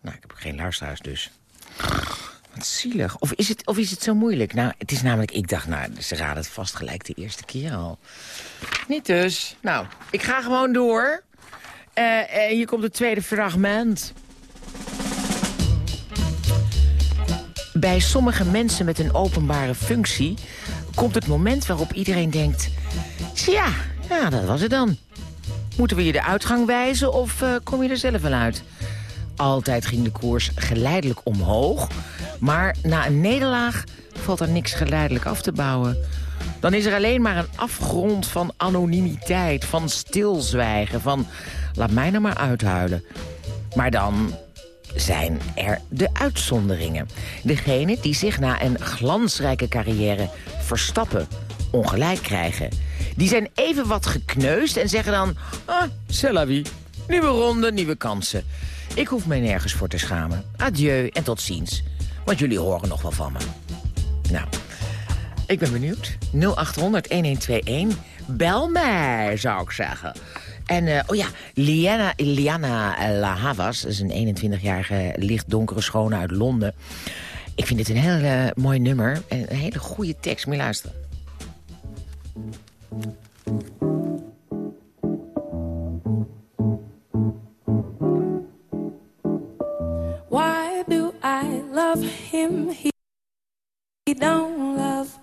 Nou, ik heb geen luisteraars dus. Wat zielig. Of is, het, of is het zo moeilijk? Nou, het is namelijk... Ik dacht, nou, ze raden het vast gelijk de eerste keer al. Niet dus. Nou, ik ga gewoon door. Uh, hier komt het tweede fragment. Bij sommige mensen met een openbare functie komt het moment waarop iedereen denkt... Tja, ja, dat was het dan. Moeten we je de uitgang wijzen of uh, kom je er zelf wel uit? Altijd ging de koers geleidelijk omhoog. Maar na een nederlaag valt er niks geleidelijk af te bouwen. Dan is er alleen maar een afgrond van anonimiteit, van stilzwijgen... van laat mij nou maar uithuilen. Maar dan zijn er de uitzonderingen. Degene die zich na een glansrijke carrière verstappen, ongelijk krijgen. Die zijn even wat gekneusd en zeggen dan... Ah, c'est. Nieuwe ronde, nieuwe kansen. Ik hoef mij nergens voor te schamen. Adieu en tot ziens. Want jullie horen nog wel van me. Nou, Ik ben benieuwd. 0800-1121. Bel mij, zou ik zeggen. En, eh, oh ja, Liana, Liana La Havas, is een 21-jarige lichtdonkere schone uit Londen. Ik vind dit een heel eh, mooi nummer en een hele goede tekst. Moet luisteren. Why do I love him? He, love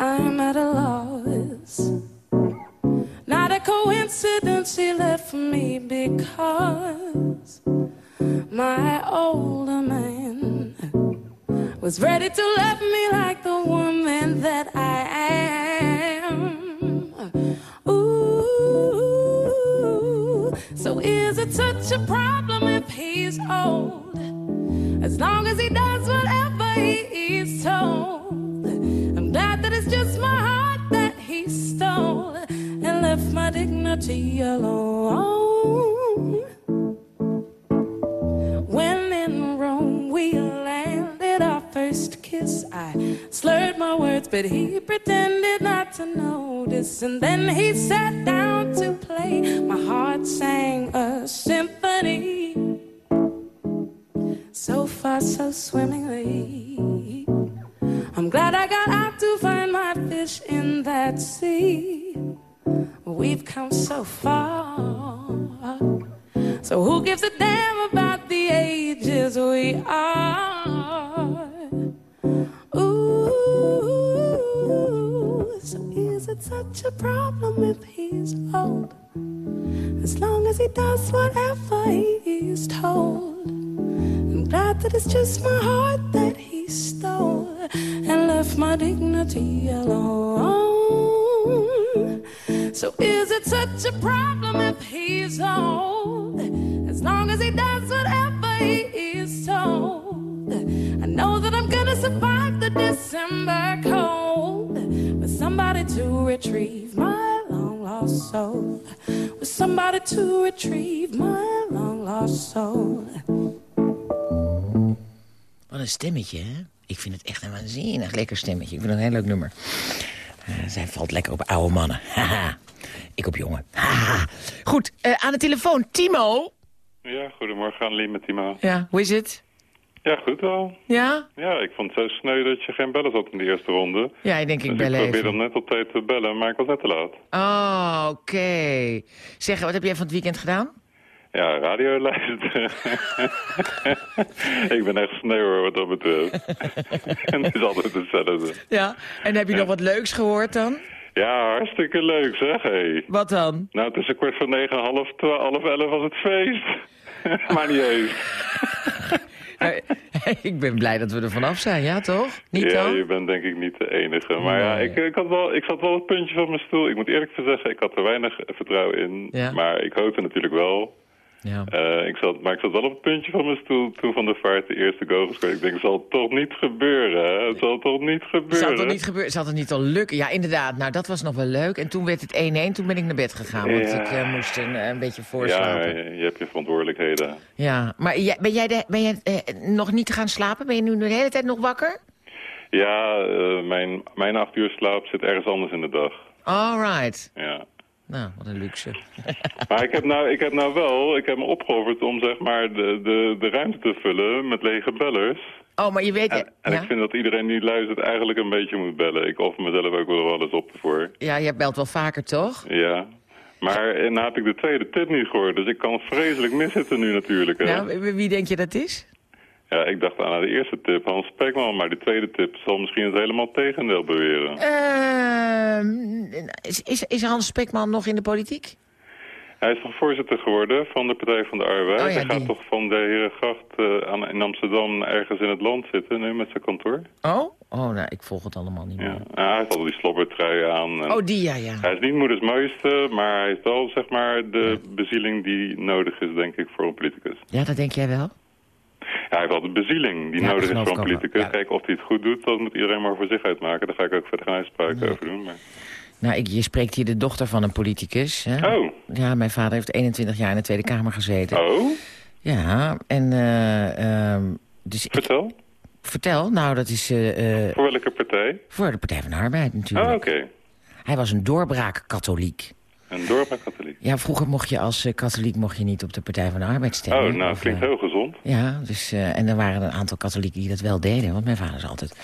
I'm at a loss. Not a coincidence he left me because my older man was ready to love me like the woman that I am. Ooh, so is it such a problem if he's old? As long as he does whatever he is told. That it's just my heart that he stole and left my dignity alone. When in Rome we landed our first kiss, I slurred my words, but he pretended not to notice. And then he sat down to play. My heart sang stemmetje, hè? Ik vind het echt een waanzinnig lekker stemmetje. Ik vind het een heel leuk nummer. Eh, zij valt lekker op oude mannen. Haha. Ik op jongen. Haha. Goed, eh, aan de telefoon. Timo. Ja, goedemorgen Anneli met Timo. Ja, hoe is het? Ja, goed wel. Ja? Ja, ik vond het zo sneu dat je geen bellen had in de eerste ronde. Ja, ik denk ik dus bel ik even. om net op tijd te bellen, maar ik was net te laat. Oh, oké. Zeg, wat heb jij van het weekend gedaan? Ja, radio luisteren. ik ben echt hoor, wat dat betreft. en het is altijd hetzelfde. Ja. En heb je nog wat leuks gehoord dan? Ja, hartstikke leuk zeg. Wat dan? Nou, tussen kwart voor negen en half, half elf was het feest. maar niet eens. Ik ben blij dat we er vanaf zijn, ja toch? Niet ja, dan? je bent denk ik niet de enige. Maar ja, ik, ik, had wel, ik zat wel het puntje van mijn stoel. Ik moet eerlijk zeggen, ik had er weinig vertrouwen in. Ja. Maar ik hoopte natuurlijk wel. Ja. Eh, ik zat, maar ik zat wel op het puntje van mijn stoel toen Van de Vaart de eerste goal gescoord. Ik denk, het zal toch niet gebeuren, hè? Het zal toch niet gebeuren? Zou het, niet gebeuren? Zou het niet al lukken? Ja, inderdaad. Nou, dat was nog wel leuk. En toen werd het 1-1. Toen ben ik naar bed gegaan. Want Ja. ik eh, moest een, een beetje ja, voorslapen. Ja, je, hebt je verantwoordelijkheden. Maar jij, ben jij, de, ben jij eh, nog niet gaan slapen? Ben je nu de hele tijd nog wakker? Ja, eh, mijn, mijn acht uur slaap zit ergens anders in de dag. Alright. Ja. Nou, wat een luxe. Maar ik heb, nou, ik heb nou wel, ik heb me opgeofferd om zeg maar de, de, de ruimte te vullen met lege bellers. Oh, maar je weet... En, en ja? ik vind dat iedereen die luistert eigenlijk een beetje moet bellen. Ik offer mezelf ook wel eens op ervoor. ja, je belt wel vaker, toch? Ja. Maar en nou heb ik de tweede tip niet gehoord, dus ik kan vreselijk miszitten nu natuurlijk. Hè? Nou, wie denk je dat is? Ja, ik dacht aan de eerste tip, Hans Spekman, maar de tweede tip zal misschien het helemaal tegendeel beweren. Ehm, is, is, is Hans Spekman nog in de politiek? Hij is toch voorzitter geworden van de Partij van de Arbeid. Oh ja, Hij gaat die. toch van de Herengracht eh, aan, in Amsterdam ergens in het land zitten, nu met zijn kantoor. Oh, oh, nou, ik volg het allemaal niet Ja. meer. Ja, hij heeft altijd die slobbertrui aan. en Oh, die, ja, ja. Hij is niet moeders mooiste, maar hij is wel zeg maar de bezieling die nodig is, denk ik, voor een politicus. Ja, dat denk jij wel? Ja, hij heeft de bezieling die Ja, nodig is voor een politicus. Ja. Kijk, of hij het goed doet, dat moet iedereen maar voor zich uitmaken. Daar ga ik ook verder geen uitspraak Nee. over doen. Maar... Nou, ik, je spreekt hier de dochter van een politicus. Hè? Oh, Ja, mijn vader heeft 21 jaar in de Tweede Kamer gezeten. oh, Ja, en... eh, ehm, dus ik, vertel. vertel, nou, dat is eh, eh, Voor welke partij? voor de Partij van de Arbeid natuurlijk. Oh, oké. Hij was een doorbraak-katholiek. Een. Ja, vroeger mocht je als eh, katholiek mocht je niet op de Partij van de Arbeid stemmen. Oh, nou, Of, klinkt eh, heel gezond. Ja, dus, eh, en er waren een aantal katholieken die dat wel deden. Want mijn vader is altijd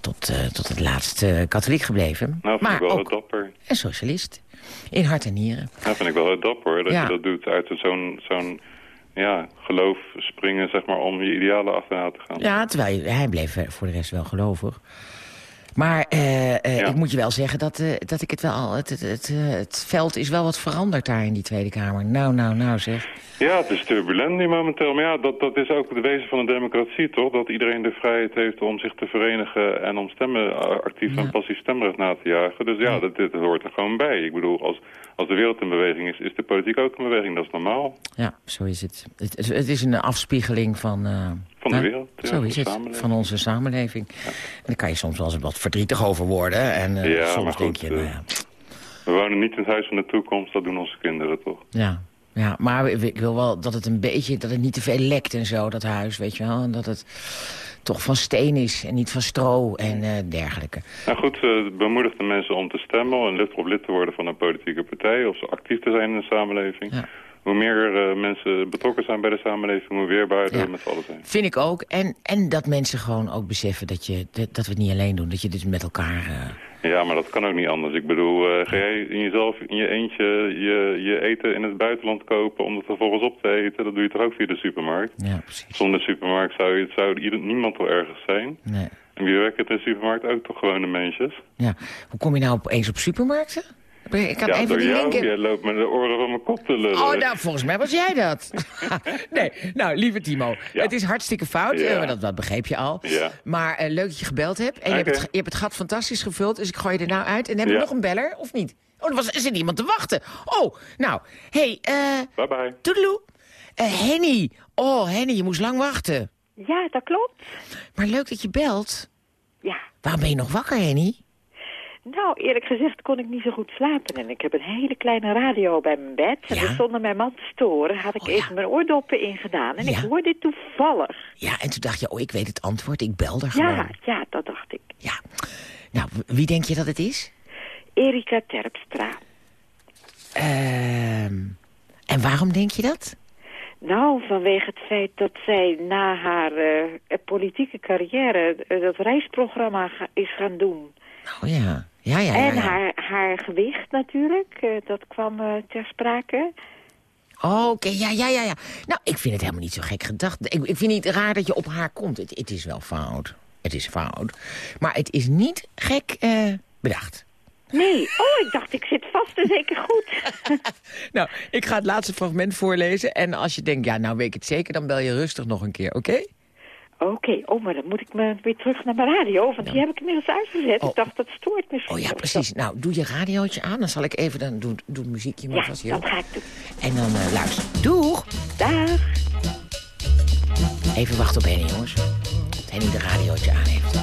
tot, tot het laatst eh, katholiek gebleven. Nou, vind maar ik wel ook dapper. een socialist. In hart en nieren. Nou, vind ik wel heel dapper, dat Ja. je dat doet uit zo'n zo'n ja, geloof springen, zeg maar, om je idealen achterna te gaan. Ja, terwijl hij bleef voor de rest wel gelovig. Maar eh, eh, Ja. ik moet je wel zeggen dat, eh, dat ik het wel... al- Het, het, het, het veld is wel wat veranderd daar in die Tweede Kamer. Nou, nou, nou zeg. Ja, het is turbulent nu momenteel. Maar ja, dat, dat is ook de wezen van een democratie, toch? Dat iedereen de vrijheid heeft om zich te verenigen... en om stemmen actief en passief stemrecht na te jagen. Dus ja, dat, dit hoort er gewoon bij. Ik bedoel, als, als de wereld in beweging is, is de politiek ook in beweging. Dat is normaal. Ja, zo is het. Het, het- het is een afspiegeling van... Van de wereld, ja, zo van is de het, samenleving. van onze samenleving. En daar kan je soms wel eens wat verdrietig over worden. En eh, Ja, soms maar denk je, nou eh, ja... We wonen niet in het huis van de toekomst, dat doen onze kinderen toch? Ja, ja, maar ik wil wel dat het een beetje, dat het niet te veel lekt en zo, dat huis, weet je wel. En dat het toch van steen is en niet van stro en eh, dergelijke. Nou goed, eh, bemoedigt de mensen om te stemmen en lid of lid te worden van een politieke partij... of ze actief te zijn in de samenleving. Ja. Hoe meer eh, mensen betrokken zijn bij de samenleving, hoe weerbaarder Ja. we met z'n allen zijn. Vind ik ook. En, en dat mensen gewoon ook beseffen dat, je, dat, we het niet alleen doen. Dat je dit met elkaar... eh, Ja, maar dat kan ook niet anders. Ik bedoel, eh, ga jij in jezelf, in je eentje, je, je eten in het buitenland kopen om het vervolgens op te eten? Dat doe je toch ook via de supermarkt? ja, precies. Zonder supermarkt zou, je, zou niemand wel ergens zijn. Nee. En wie werkt in de supermarkt? Ook toch gewone mensjes? Ja. Hoe kom je nou opeens op supermarkten? Ik kan ja, even door die jou. Jij loopt met de oren van mijn kop te lullen. Oh, nou, volgens mij was jij dat. nee, nou, lieve Timo. Ja. Het is hartstikke fout, Ja. eh, maar dat, dat begreep je al. Ja. Maar eh, leuk dat je gebeld hebt. En je, hebt het, je hebt het gat fantastisch gevuld, dus ik gooi je er nou uit. En heb ik Ja. nog een beller, of niet? Oh, er, was, er zit iemand te wachten. Oh, nou, hey, eh, Bye bye. toedeloe. Eh, Henny. Oh, Henny, je moest lang wachten. Ja, dat klopt. Maar leuk dat je belt. Ja. Waarom ben je nog wakker, Henny? Nou, eerlijk gezegd kon ik niet zo goed slapen. En ik heb een hele kleine radio bij mijn bed. En Ja? dus zonder mijn man te storen had ik Oh, ja. even mijn oordoppen ingedaan. En Ja. ik hoorde toevallig. Ja, en toen dacht je, oh, ik weet het antwoord. Ik bel er gewoon. Ja, ja, dat dacht ik. Ja. Nou, wie denk je dat het is? Erika Terpstra. Ehm en waarom denk je dat? Nou, vanwege het feit dat zij na haar eh, politieke carrière eh, dat reisprogramma ga- is gaan doen. Oh ja. Ja, ja, ja. en. Haar, haar gewicht natuurlijk, eh, dat kwam eh, ter sprake. Oh, Oké, ja, ja, ja, ja. Nou, ik vind het helemaal niet zo gek gedacht. Ik, ik vind het niet raar dat je op haar komt. Het, het is wel fout. Het is fout. Maar het is niet gek eh, bedacht. Nee, oh, ik dacht, ik zit vast en zeker goed. Nou, ik ga het laatste fragment voorlezen. En als je denkt, ja, nou weet ik het zeker, dan bel je rustig nog een keer, oké? Oké, oh, maar dan moet ik me weer terug naar mijn radio, want die heb ik inmiddels uitgezet. Oh. Ik dacht, dat stoort misschien. Oh ja, precies. Nou, doe je radiootje aan. Dan zal ik even, dan doe, doe het muziekje maar Ja, vast heel. dat ga ik doen. En dan eh, luister. Doeg! Dag. Even wachten op Henny, jongens. Dat Henny de radiootje aan heeft.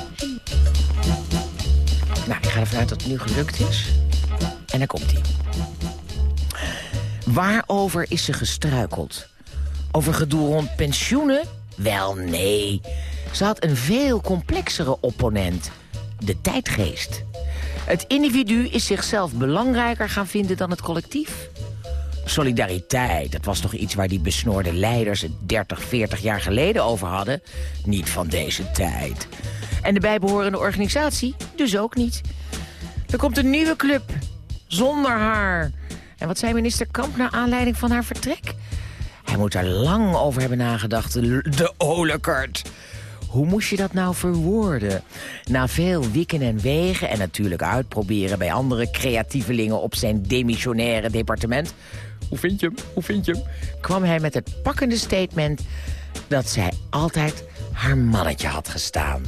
Nou, ik ga ervan uit dat het nu gelukt is. En dan komt hij. Waarover is ze gestruikeld? Over gedoe rond pensioenen? Wel, nee. Ze had een veel complexere opponent. De tijdgeest. Het individu is zichzelf belangrijker gaan vinden dan het collectief. Solidariteit, dat was toch iets waar die besnoorde leiders het 30, 40 jaar geleden over hadden? Niet van deze tijd. En de bijbehorende organisatie dus ook niet. Er komt een nieuwe club, zonder haar. En wat zei minister Kamp naar aanleiding van haar vertrek? Hij moet er lang over hebben nagedacht, de olekert. Hoe moest je dat nou verwoorden? Na veel wikken en wegen en natuurlijk uitproberen bij andere creatievelingen op zijn demissionaire departement. Hoe vind je hem? Hoe vind je hem? Kwam hij met het pakkende statement dat zij altijd haar mannetje had gestaan.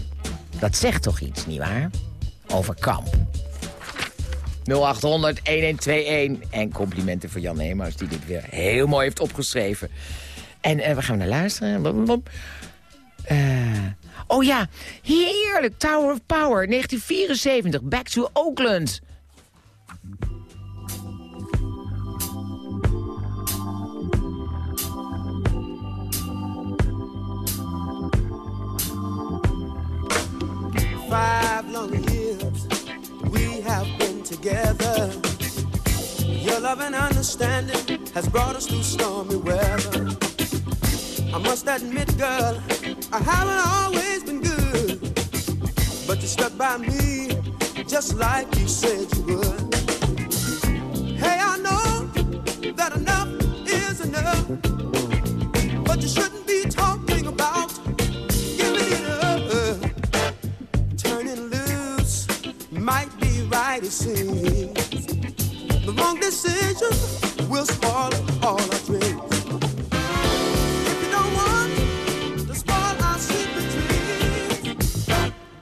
Dat zegt toch iets, nietwaar? Over kamp. 0800 1121 en complimenten voor Jan Heemhuis die dit weer heel mooi heeft opgeschreven. En uh, we gaan naar luisteren. Uh, oh ja, heerlijk, Tower of Power, 1974, Back to Oakland. Five long together. Your love and understanding has brought us through stormy weather. I must admit, girl, I haven't always been good, but you stuck by me just like you said you would. Hey, I know that enough is enough, but you shouldn't be talking about giving it up. Turning loose might be right, it seems. The wrong decision will spoil all our dreams. If you don't want to spoil our secret dreams,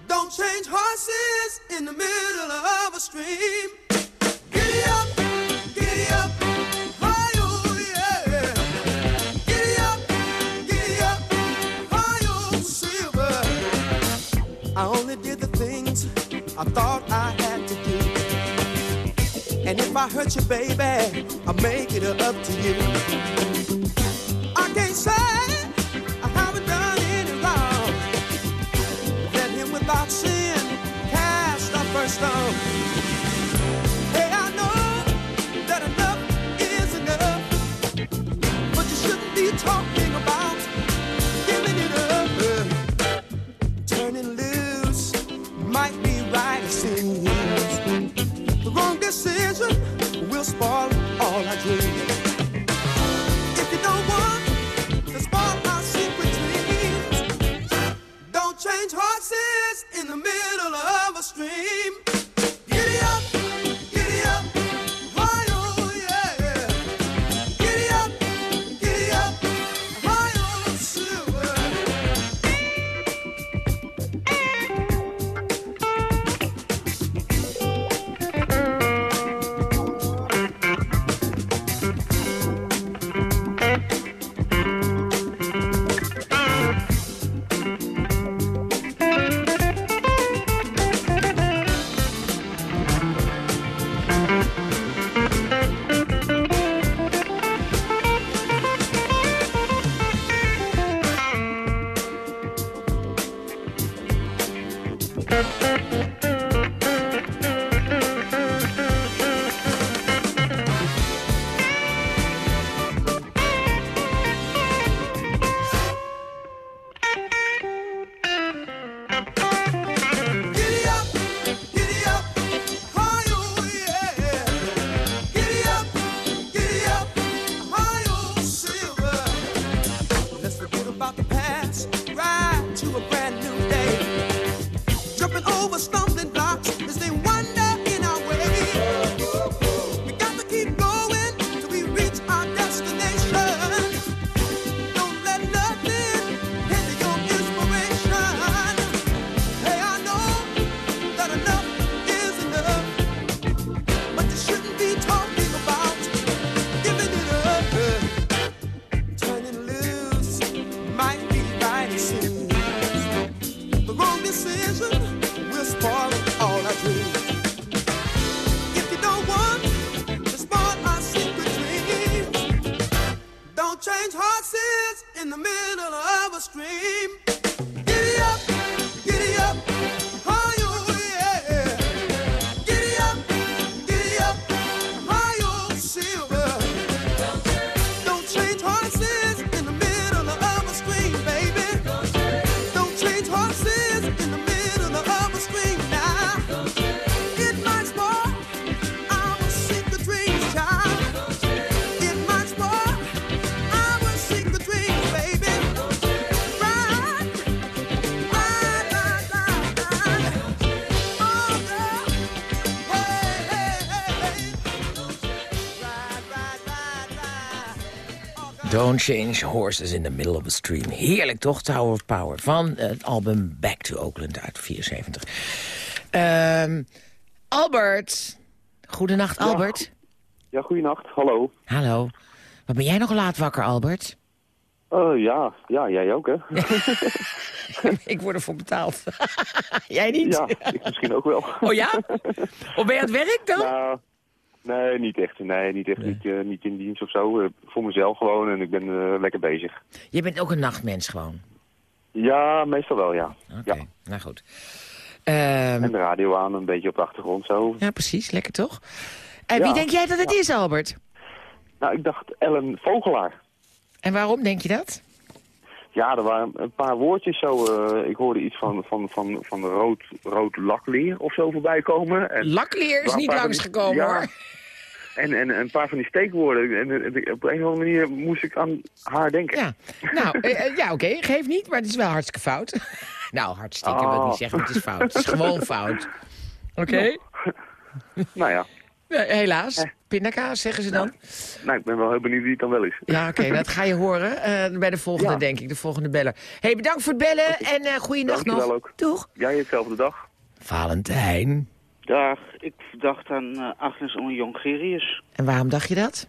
don't change horses in the middle of a stream. Giddy up, giddy up. I only did the things I thought I had. And if I hurt you, baby, I'll make it up to you. I can't say I haven't done any wrong. Let him without sin cast our first stone. Don't change horses in the middle of a stream. Heerlijk toch, Tower of Power. Van het album Back to Oakland uit 74. Ehm, Albert. Goedenacht, Albert. Ja, goeienacht. Hallo. Hallo. Wat ben jij nog laat wakker, Albert? Eh, ja, ja, jij ook, hè? ik word ervoor betaald. jij niet? Ja, ik misschien ook wel. Oh ja? Of ben je aan het werk dan? Nou, nee, niet echt. Nee, niet echt. Niet, eh, niet in dienst of zo. Eh, voor mezelf gewoon en ik ben eh, lekker bezig. Je bent ook een nachtmens gewoon. Ja, meestal wel, ja. Oké, ja. nou goed. Ehm, En de radio aan, een beetje op de achtergrond zo. ja, precies. Lekker toch? En wie denk jij dat het is, Albert? Nou, ik dacht Ellen Vogelaar. En waarom denk je dat? Ja, er waren een paar woordjes zo. ik hoorde iets van, van, van, van rood, rood lakleer of zo voorbij komen. En Lakleer is niet langsgekomen, ja, hoor. En, en, en een paar van die steekwoorden. En, en op een of andere manier moest ik aan haar denken. Ja, nou, eh, eh, ja oké, geef niet, maar het is wel hartstikke fout. nou, hartstikke wil ik niet Oh. zeggen, het is fout. Het is gewoon fout. Oké? Nou ja, Eh, helaas, pindakaas zeggen ze dan. nou, ik ben wel heel benieuwd wie het dan wel is. Ja, oké, dat ga je horen eh, bij de volgende, Ja. denk ik, de volgende beller. hey, bedankt voor het bellen en eh goeienacht nog. Dankjewel ook. Doeg. Jij hetzelfde dag. Valentijn. Dag, ik dacht aan eh, Agnes Jongerius. En waarom dacht je dat?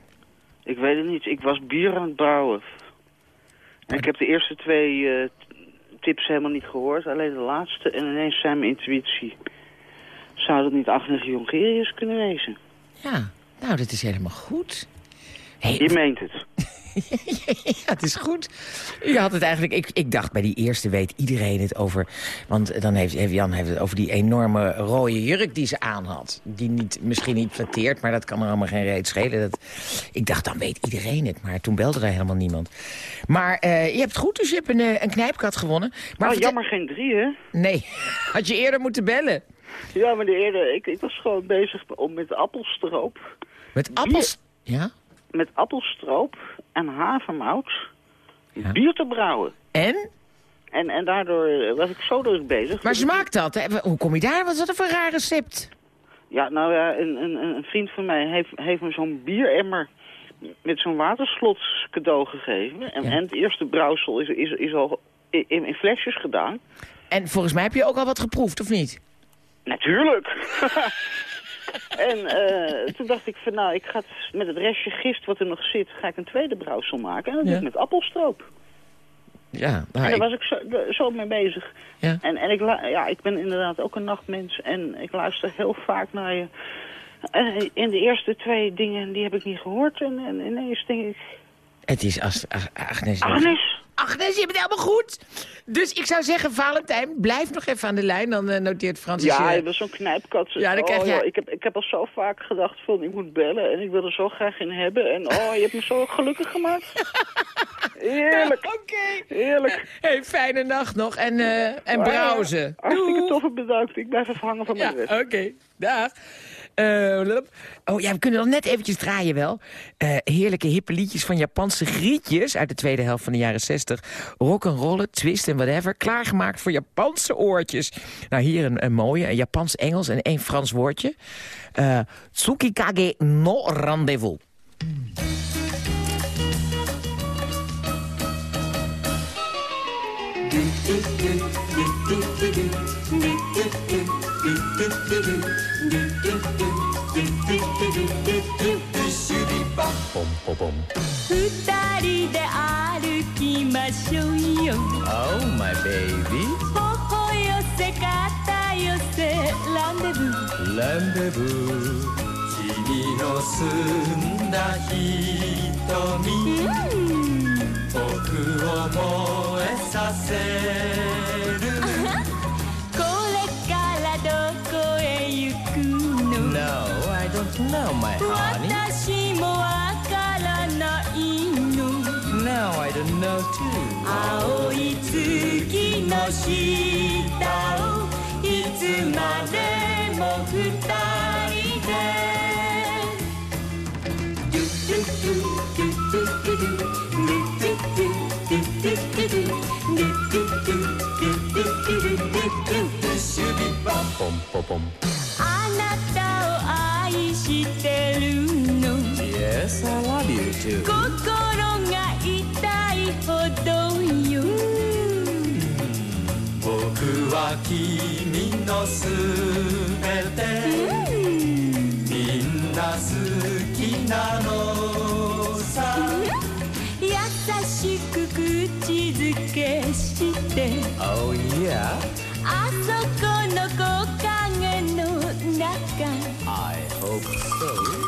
Ik weet het niet, ik was bier aan het brouwen. En ik heb de eerste twee eh, tips helemaal niet gehoord, alleen de laatste. En ineens zei mijn intuïtie, zou dat niet Agnes Jongerius kunnen wezen? Ja, nou, dat is helemaal goed. Hey, Je meent het. ja, het is goed. Je had het eigenlijk, ik, ik dacht bij die eerste weet iedereen het over... Want dan heeft, heeft Jan heeft het over die enorme rode jurk die ze aan had. Die niet, misschien niet flatteert, maar dat kan er allemaal geen reet schelen. Dat, ik dacht, dan weet iedereen het. Maar toen belde er helemaal niemand. Maar eh, je hebt het goed, dus je hebt een, eh, een knijpkat gewonnen. Maar vertel- jammer geen drie, hè? Nee, had je eerder moeten bellen. Ja, maar de eerder, ik, ik was gewoon bezig om met appelstroop, Met appels... Ja? Met appelstroop en havermout Ja. bier te brouwen. En? En, en daardoor eh, was ik zo druk bezig. Maar smaakt dat? Hè? Hoe kom je daar? Wat is dat voor een raar recept? Ja, nou ja, een, een, een vriend van mij heeft, heeft me zo'n bieremmer met zo'n waterslot cadeau gegeven. En, Ja. en het eerste brouwsel is, is, is al in, in flesjes gedaan. En volgens mij heb je ook al wat geproefd, of niet? Natuurlijk! en eh, toen dacht ik van nou, ik ga het met het restje gist wat er nog zit, ga ik een tweede brouwsel maken. En dat Ja. doe ik met appelstroop. Ja, en nou, daar ik- was ik zo, de- zo mee bezig. Ja. En, en ik, ja, ik ben inderdaad ook een nachtmens en ik luister heel vaak naar je. En in de eerste twee dingen, die heb ik niet gehoord. En, en ineens denk ik, het is Ag- Agnes. Agnes, Agnes, je bent helemaal goed. Dus ik zou zeggen, Valentijn, blijf nog even aan de lijn. Dan eh, noteert Francis ja, je- bent zo'n knijpkat. Ja, dan krijg Oh, je- ik, heb, ik heb al zo vaak gedacht van, ik moet bellen en ik wil er zo graag in hebben. En oh, je hebt me zo gelukkig gemaakt. Heerlijk, Oké. heerlijk. Hey, fijne nacht nog. En, eh en browsen. Hartstikke tof en bedankt. Ik blijf even hangen van Ja, mijn rest. oké. Dag. Eh, oh ja, we kunnen nog net eventjes draaien wel. Eh, heerlijke hippe liedjes van Japanse grietjes uit de tweede helft van de jaren 60. Rock'n'rollen, twist en whatever. Klaargemaakt voor Japanse oortjes. Nou, hier een, een mooie, een Japans-Engels en één Frans woordje. Eh, Tsukikage no rendezvous.「二人で歩きましょうよ」Oh, my baby.「頬寄せ肩寄せランデブー」Rendezvous. 君の澄んだ瞳僕を燃えさせる これからどこへ行くの？No, I don't know, my honey. 私もいの No, I don't know too. 青い月の下をいつまでも二人で。あなたを愛してるの Yes, I love you too. 心が痛いほどよ。僕は君のすべて、みんな好きなのさ、優しく口づけして「Oh yeah. あそこの木陰の中」「I hope so」